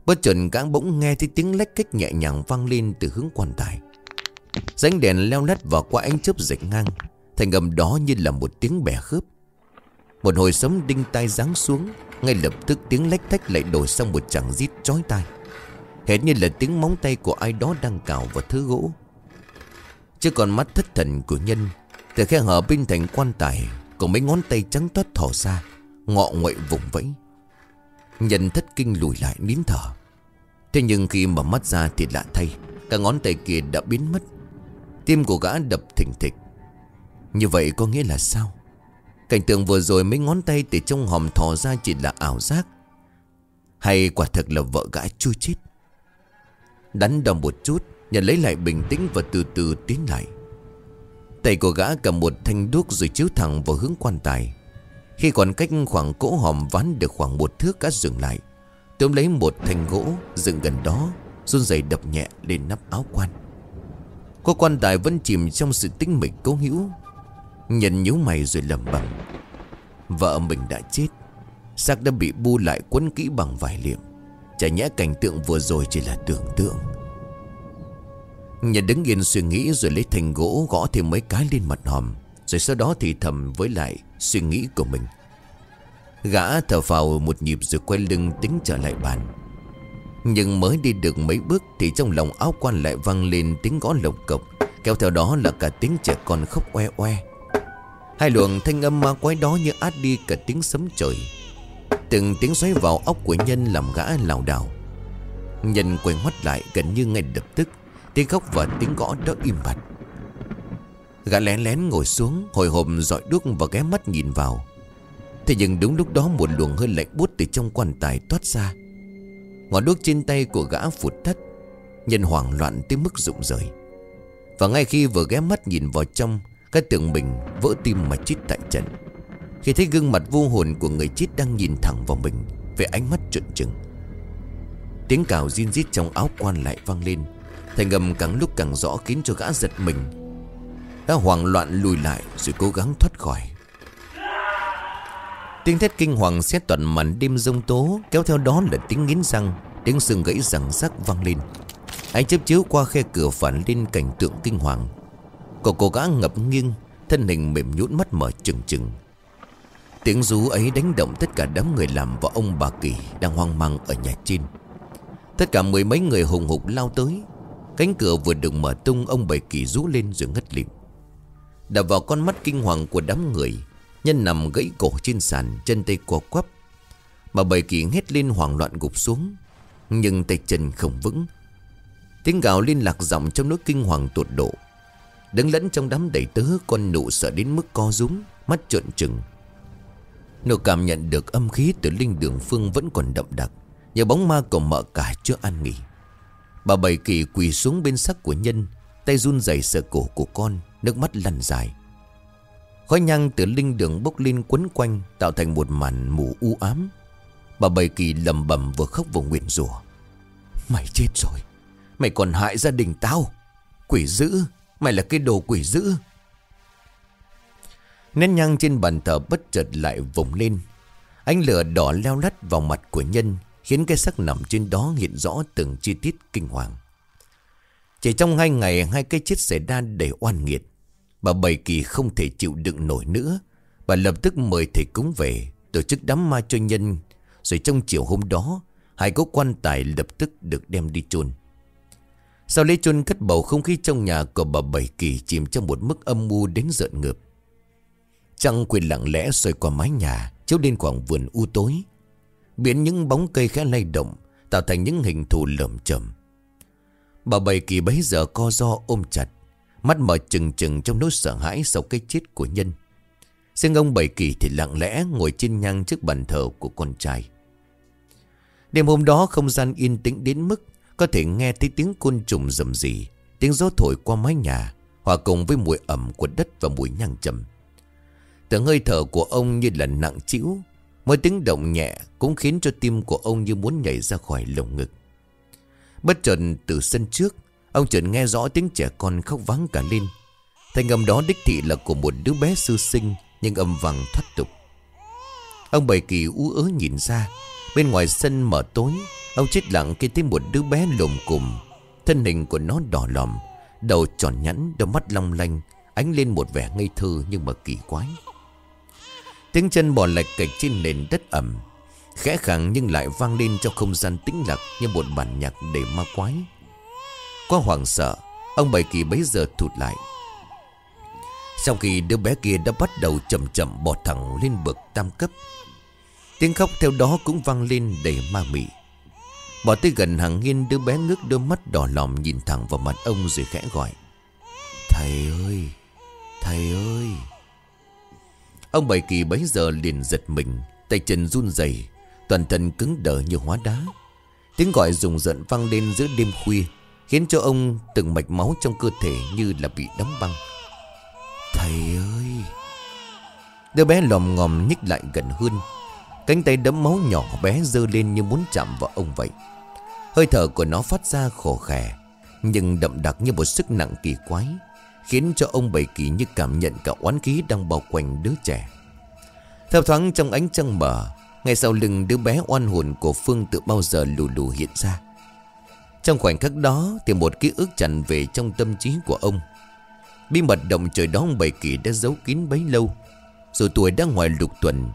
Bất chợt gã bỗng nghe thấy tiếng lách cách nhẹ nhàng vang lên từ hướng quan tài. Ránh đèn leo lắt vào qua ánh chớp rạch ngang, Thành âm đó như là một tiếng bẻ khớp. Một hồi sấm đinh tai giáng xuống, Ngay lập tức tiếng lách thách lại đổi sang một chàng rít chói tai. Hệt như là tiếng móng tay của ai đó đang cào vào thứ gỗ. Chứ còn mắt thất thần của nhân, Từ khe hở bên thành quan tài Có mấy ngón tay trắng toát thỏ ra, Ngọ nguậy vùng vẫy. Nhân thất kinh lùi lại nín thở. Thế nhưng khi mở mắt ra thì lạ thay, Cả ngón tay kia đã biến mất. Tim của gã đập thình thịch. Như vậy có nghĩa là sao? Cảnh tượng vừa rồi mấy ngón tay từ trong hòm thò ra chỉ là ảo giác. Hay quả thực là vợ gã chui chết? Đắn đo một chút, Nhận lấy lại bình tĩnh và từ từ tiến lại. Tay của gã cầm một thanh đuốc rồi chiếu thẳng vào hướng quan tài. Khi còn cách khoảng cỗ hòm ván được khoảng một thước gã dừng lại Tôm lấy một thanh gỗ dựng gần đó, run rẩy đập nhẹ lên nắp áo quan. Cô quan tài vẫn chìm trong sự tĩnh mịch cố hữu. Nhận nhíu mày rồi lầm bầm Vợ mình đã chết, xác đã bị bu lại quấn kỹ bằng vải liệm. Chả nhẽ cảnh tượng vừa rồi chỉ là tưởng tượng. Nhật đứng yên suy nghĩ rồi lấy thành gỗ gõ thêm mấy cái lên mặt hòm. Rồi sau đó thì thầm với lại suy nghĩ của mình. Gã thở vào một nhịp rồi quay lưng tính trở lại bàn. Nhưng mới đi được mấy bước Thì trong lòng áo quan lại vang lên tiếng gõ lộc cộc, Kéo theo đó là cả tiếng trẻ con khóc oe oe. Hai luồng thanh âm ma quái đó như át đi cả tiếng sấm trời. Từng tiếng xoáy vào óc của nhân làm gã lảo đảo. Nhân quay mắt lại gần như ngay lập tức, Tiếng khóc và tiếng gõ đã im bặt. Gã lén lén ngồi xuống, Hồi hộp dọi đuốc và ghé mắt nhìn vào. Thế nhưng đúng lúc đó một luồng hơi lạnh bút từ trong quan tài toát ra. Ngọn đuốc trên tay của gã phụt thất Nhân hoảng loạn tới mức rụng rời. Và ngay khi vừa ghé mắt nhìn vào trong Cái tưởng mình vỡ tim mà chít tại trận. Khi thấy gương mặt vô hồn của người chết đang nhìn thẳng vào mình Với ánh mắt trợn trừng. Tiếng cào zin rít trong áo quan lại vang lên. Thành ngầm càng lúc càng rõ khiến cho gã giật mình. Gã hoảng loạn lùi lại rồi cố gắng thoát khỏi. Tiếng thét kinh hoàng xét toàn màn đêm rông tố, Kéo theo đó là tiếng nghiến răng, Tiếng xương gãy răng rắc vang lên. Ánh chớp chiếu qua khe cửa phản lên cảnh tượng kinh hoàng. Cậu cô gã ngập nghiêng, Thân hình mềm nhũn mắt mở trừng trừng. Tiếng rú ấy đánh động tất cả đám người làm và ông bà Kỳ đang hoang mang ở nhà trên Tất cả mười mấy người hùng hục lao tới. Cánh cửa vừa được mở tung, Ông Bảy Kỳ rú lên rồi ngất lịm. Đập vào con mắt kinh hoàng của đám người, Nhân nằm gãy cổ trên sàn, Chân tay co quắp. Mà Bảy Kỳ hét lên hoảng loạn gục xuống, Nhưng tay chân không vững. Tiếng gào liên lạc giọng trong nỗi kinh hoàng tột độ. Đứng lẫn trong đám đầy tớ, Con nụ sợ đến mức co rúm, Mắt trợn trừng. Nụ cảm nhận được âm khí từ linh đường phương vẫn còn đậm đặc, Nhờ bóng ma của mợ cả chưa an nghỉ. Bà Bảy Kỳ quỳ xuống bên sắc của nhân, Tay run rẩy sợ cổ của con, Nước mắt lăn dài. Khói nhang từ linh đường bốc lên quấn quanh, Tạo thành một màn mù u ám. Bà Bảy Kỳ lầm bầm vừa khóc vừa nguyện rủa, Mày chết rồi, Mày còn hại gia đình tao. Quỷ dữ, Mày là cái đồ quỷ dữ. Nén nhang trên bàn thờ bất chợt lại vùng lên. Ánh lửa đỏ leo lắt vào mặt của nhân, Khiến cái xác nằm trên đó hiện rõ từng chi tiết kinh hoàng. Chỉ trong hai ngày, hai cái chết xảy ra đầy oan nghiệt. Bà Bảy Kỳ không thể chịu đựng nổi nữa. Bà lập tức mời thầy cúng về, Tổ chức đám ma cho nhân. Rồi trong chiều hôm đó, Hai cố quan tài lập tức được đem đi chôn. Sau lễ chôn cất bầu không khí trong nhà của bà Bảy Kỳ chìm trong một mức âm mưu đến giận ngược Trăng quyền lặng lẽ rời qua mái nhà, Chiếu lên khoảng vườn u tối. Biến những bóng cây khẽ lay động, Tạo thành những hình thù lởm chởm. Bà Bảy Kỳ bấy giờ co do ôm chặt, Mắt mở trừng trừng trong nỗi sợ hãi Sau cái chết của nhân. Riêng ông Bảy Kỳ thì lặng lẽ Ngồi trên nhang trước bàn thờ của con trai. Đêm hôm đó không gian yên tĩnh đến mức Có thể nghe thấy tiếng côn trùng rầm rì, Tiếng gió thổi qua mái nhà, Hòa cùng với mùi ẩm của đất và mùi nhang trầm. Từng hơi thở của ông như là nặng chịu Mỗi tiếng động nhẹ cũng khiến cho tim của ông như muốn nhảy ra khỏi lồng ngực. Bất chợt từ sân trước, ông chợt nghe rõ tiếng trẻ con khóc vắng cả lên. Thanh âm đó đích thị là của một đứa bé sư sinh nhưng âm vang thoát tục. Ông bầy kỳ ú ớ nhìn ra, bên ngoài sân mở tối, ông chết lặng khi thấy một đứa bé lồm cùm, thân hình của nó đỏ lòm, Đầu tròn nhẵn Đôi mắt long lanh Ánh lên một vẻ ngây thơ nhưng mà kỳ quái Tiếng chân bò lạch cạch trên nền đất ẩm, Khẽ khẳng nhưng lại vang lên trong không gian tĩnh lặng Như một bản nhạc đầy ma quái. Quá hoảng sợ, Ông Bảy Kỳ bấy giờ thụt lại. Sau khi đứa bé kia đã bắt đầu chậm chậm bò thẳng lên bậc tam cấp, Tiếng khóc theo đó cũng vang lên đầy ma mị. Bỏ tới gần hàng nghiên đứa bé ngước đôi mắt đỏ lòm nhìn thẳng vào mặt ông rồi khẽ gọi, Thầy ơi Thầy ơi. Ông Bảy Kỳ bấy giờ liền giật mình, Tay chân run rẩy, Toàn thân cứng đờ như hóa đá. Tiếng gọi rùng rợn vang lên giữa đêm khuya, Khiến cho ông từng mạch máu trong cơ thể như là bị đóng băng. Thầy ơi! Đứa bé lòm ngòm nhích lại gần hơn, Cánh tay đấm máu nhỏ bé dơ lên như muốn chạm vào ông vậy. Hơi thở của nó phát ra khổ khè, Nhưng đậm đặc như một sức nặng kỳ quái. Khiến cho ông bảy kỳ như cảm nhận cả oán khí đang bao quanh đứa trẻ. Theo thoáng trong ánh trăng mở Ngay sau lưng đứa bé oan hồn của Phương tự bao giờ lù lù hiện ra. Trong khoảnh khắc đó thì một ký ức tràn về trong tâm trí của ông. Bí mật động trời đó ông bảy kỳ đã giấu kín bấy lâu. Dù tuổi đã ngoài lục tuần,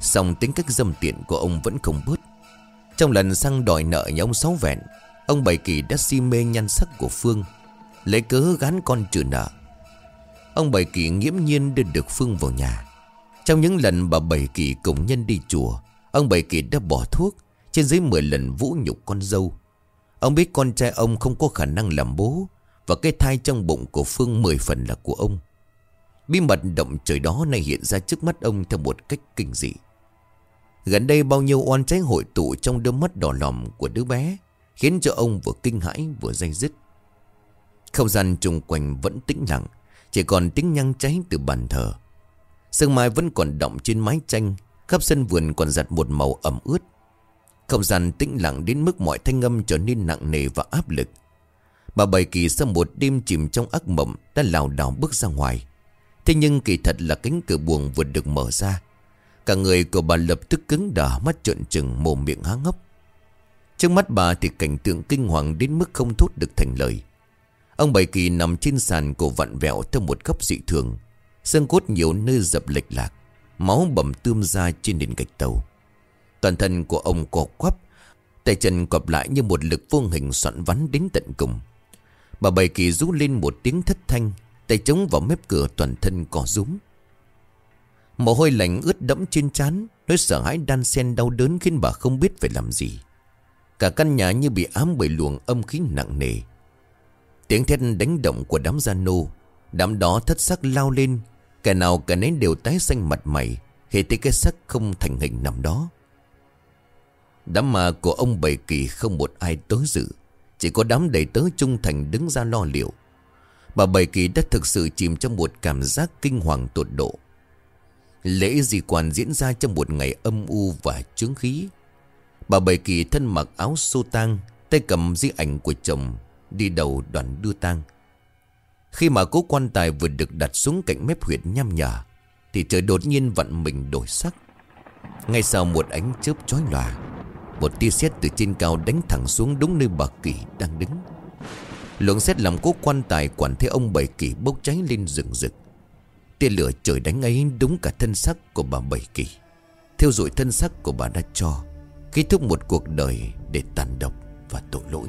song tính cách dâm tiện của ông vẫn không bớt. Trong lần sang đòi nợ nhà ông Sáu Vẹn, Ông Bảy Kỳ đã si mê nhan sắc của Phương. Lấy cớ gán con trừ nợ. Ông Bảy Kỳ nghiễm nhiên đưa được Phương vào nhà. Trong những lần bà Bảy Kỳ cùng nhân đi chùa, Ông Bảy Kỳ đã bỏ thuốc, Trên dưới 10 lần vũ nhục con dâu. Ông biết con trai ông không có khả năng làm bố, Và cái thai trong bụng của Phương 10 phần là của ông. Bí mật động trời đó này hiện ra trước mắt ông theo một cách kinh dị. Gần đây bao nhiêu oan trái hội tụ trong đôi mắt đỏ lòm của đứa bé, Khiến cho ông vừa kinh hãi vừa dây dứt. Không gian chung quanh vẫn tĩnh lặng, Chỉ còn tiếng nhang cháy từ bàn thờ. Sương mai vẫn còn động trên mái tranh, Khắp sân vườn còn giặt một màu ẩm ướt. Không gian tĩnh lặng đến mức mọi thanh âm trở nên nặng nề và áp lực. Bà Bảy Kỳ sau một đêm chìm trong ác mộng Đã lảo đảo bước ra ngoài. Thế nhưng kỳ thật là cánh cửa buồng vừa được mở ra. Cả người của bà lập tức cứng đờ, mắt trợn trừng, mồm miệng há ngốc. Trước mắt bà thì cảnh tượng kinh hoàng đến mức không thốt được thành lời. Ông Bảy Kỳ nằm trên sàn cổ vặn vẹo theo một góc dị thường. Xương cốt nhiều nơi dập lệch lạc, Máu bầm tươm ra trên nền gạch tàu. Toàn thân của ông co quắp, Tay chân cọp lại như một lực vô hình soạn vắn đến tận cùng. Bà Bảy Kỳ rú lên một tiếng thất thanh, Tay chống vào mép cửa toàn thân cỏ rúm. Mồ hôi lạnh ướt đẫm trên trán, Nỗi sợ hãi đan xen đau đớn khiến bà không biết phải làm gì. Cả căn nhà như bị ám bởi luồng âm khí nặng nề. Tiếng thét đánh động của đám gia nô Đám đó thất sắc lao lên. Kẻ nào cả nấy đều tái xanh mặt mày. Khi thấy cái sắc không thành hình nằm đó. Đám mà của ông Bảy Kỳ không một ai tới dự. Chỉ có đám đầy tớ trung thành đứng ra lo liệu. Bà Bảy Kỳ đã thực sự chìm trong một cảm giác kinh hoàng tột độ. Lễ di quan diễn ra trong một ngày âm u và chướng khí. Bà Bảy Kỳ thân mặc áo xô tang, Tay cầm di ảnh của chồng. Đi đầu đoàn đưa tang. Khi mà cố quan tài vừa được đặt xuống cạnh mép huyệt nhăm nhở Thì trời đột nhiên vặn mình đổi sắc. Ngay sau một ánh chớp chói lòa, Một tia sét từ trên cao đánh thẳng xuống đúng nơi bà Kỳ đang đứng. Lượng xét làm cố quan tài quản thấy ông Bảy Kỳ bốc cháy lên rừng rực. Tia lửa trời đánh ấy đúng cả thân sắc của bà Bảy Kỳ Theo dụi thân sắc của bà đã cho, Kết thúc một cuộc đời để tàn độc và tội lỗi.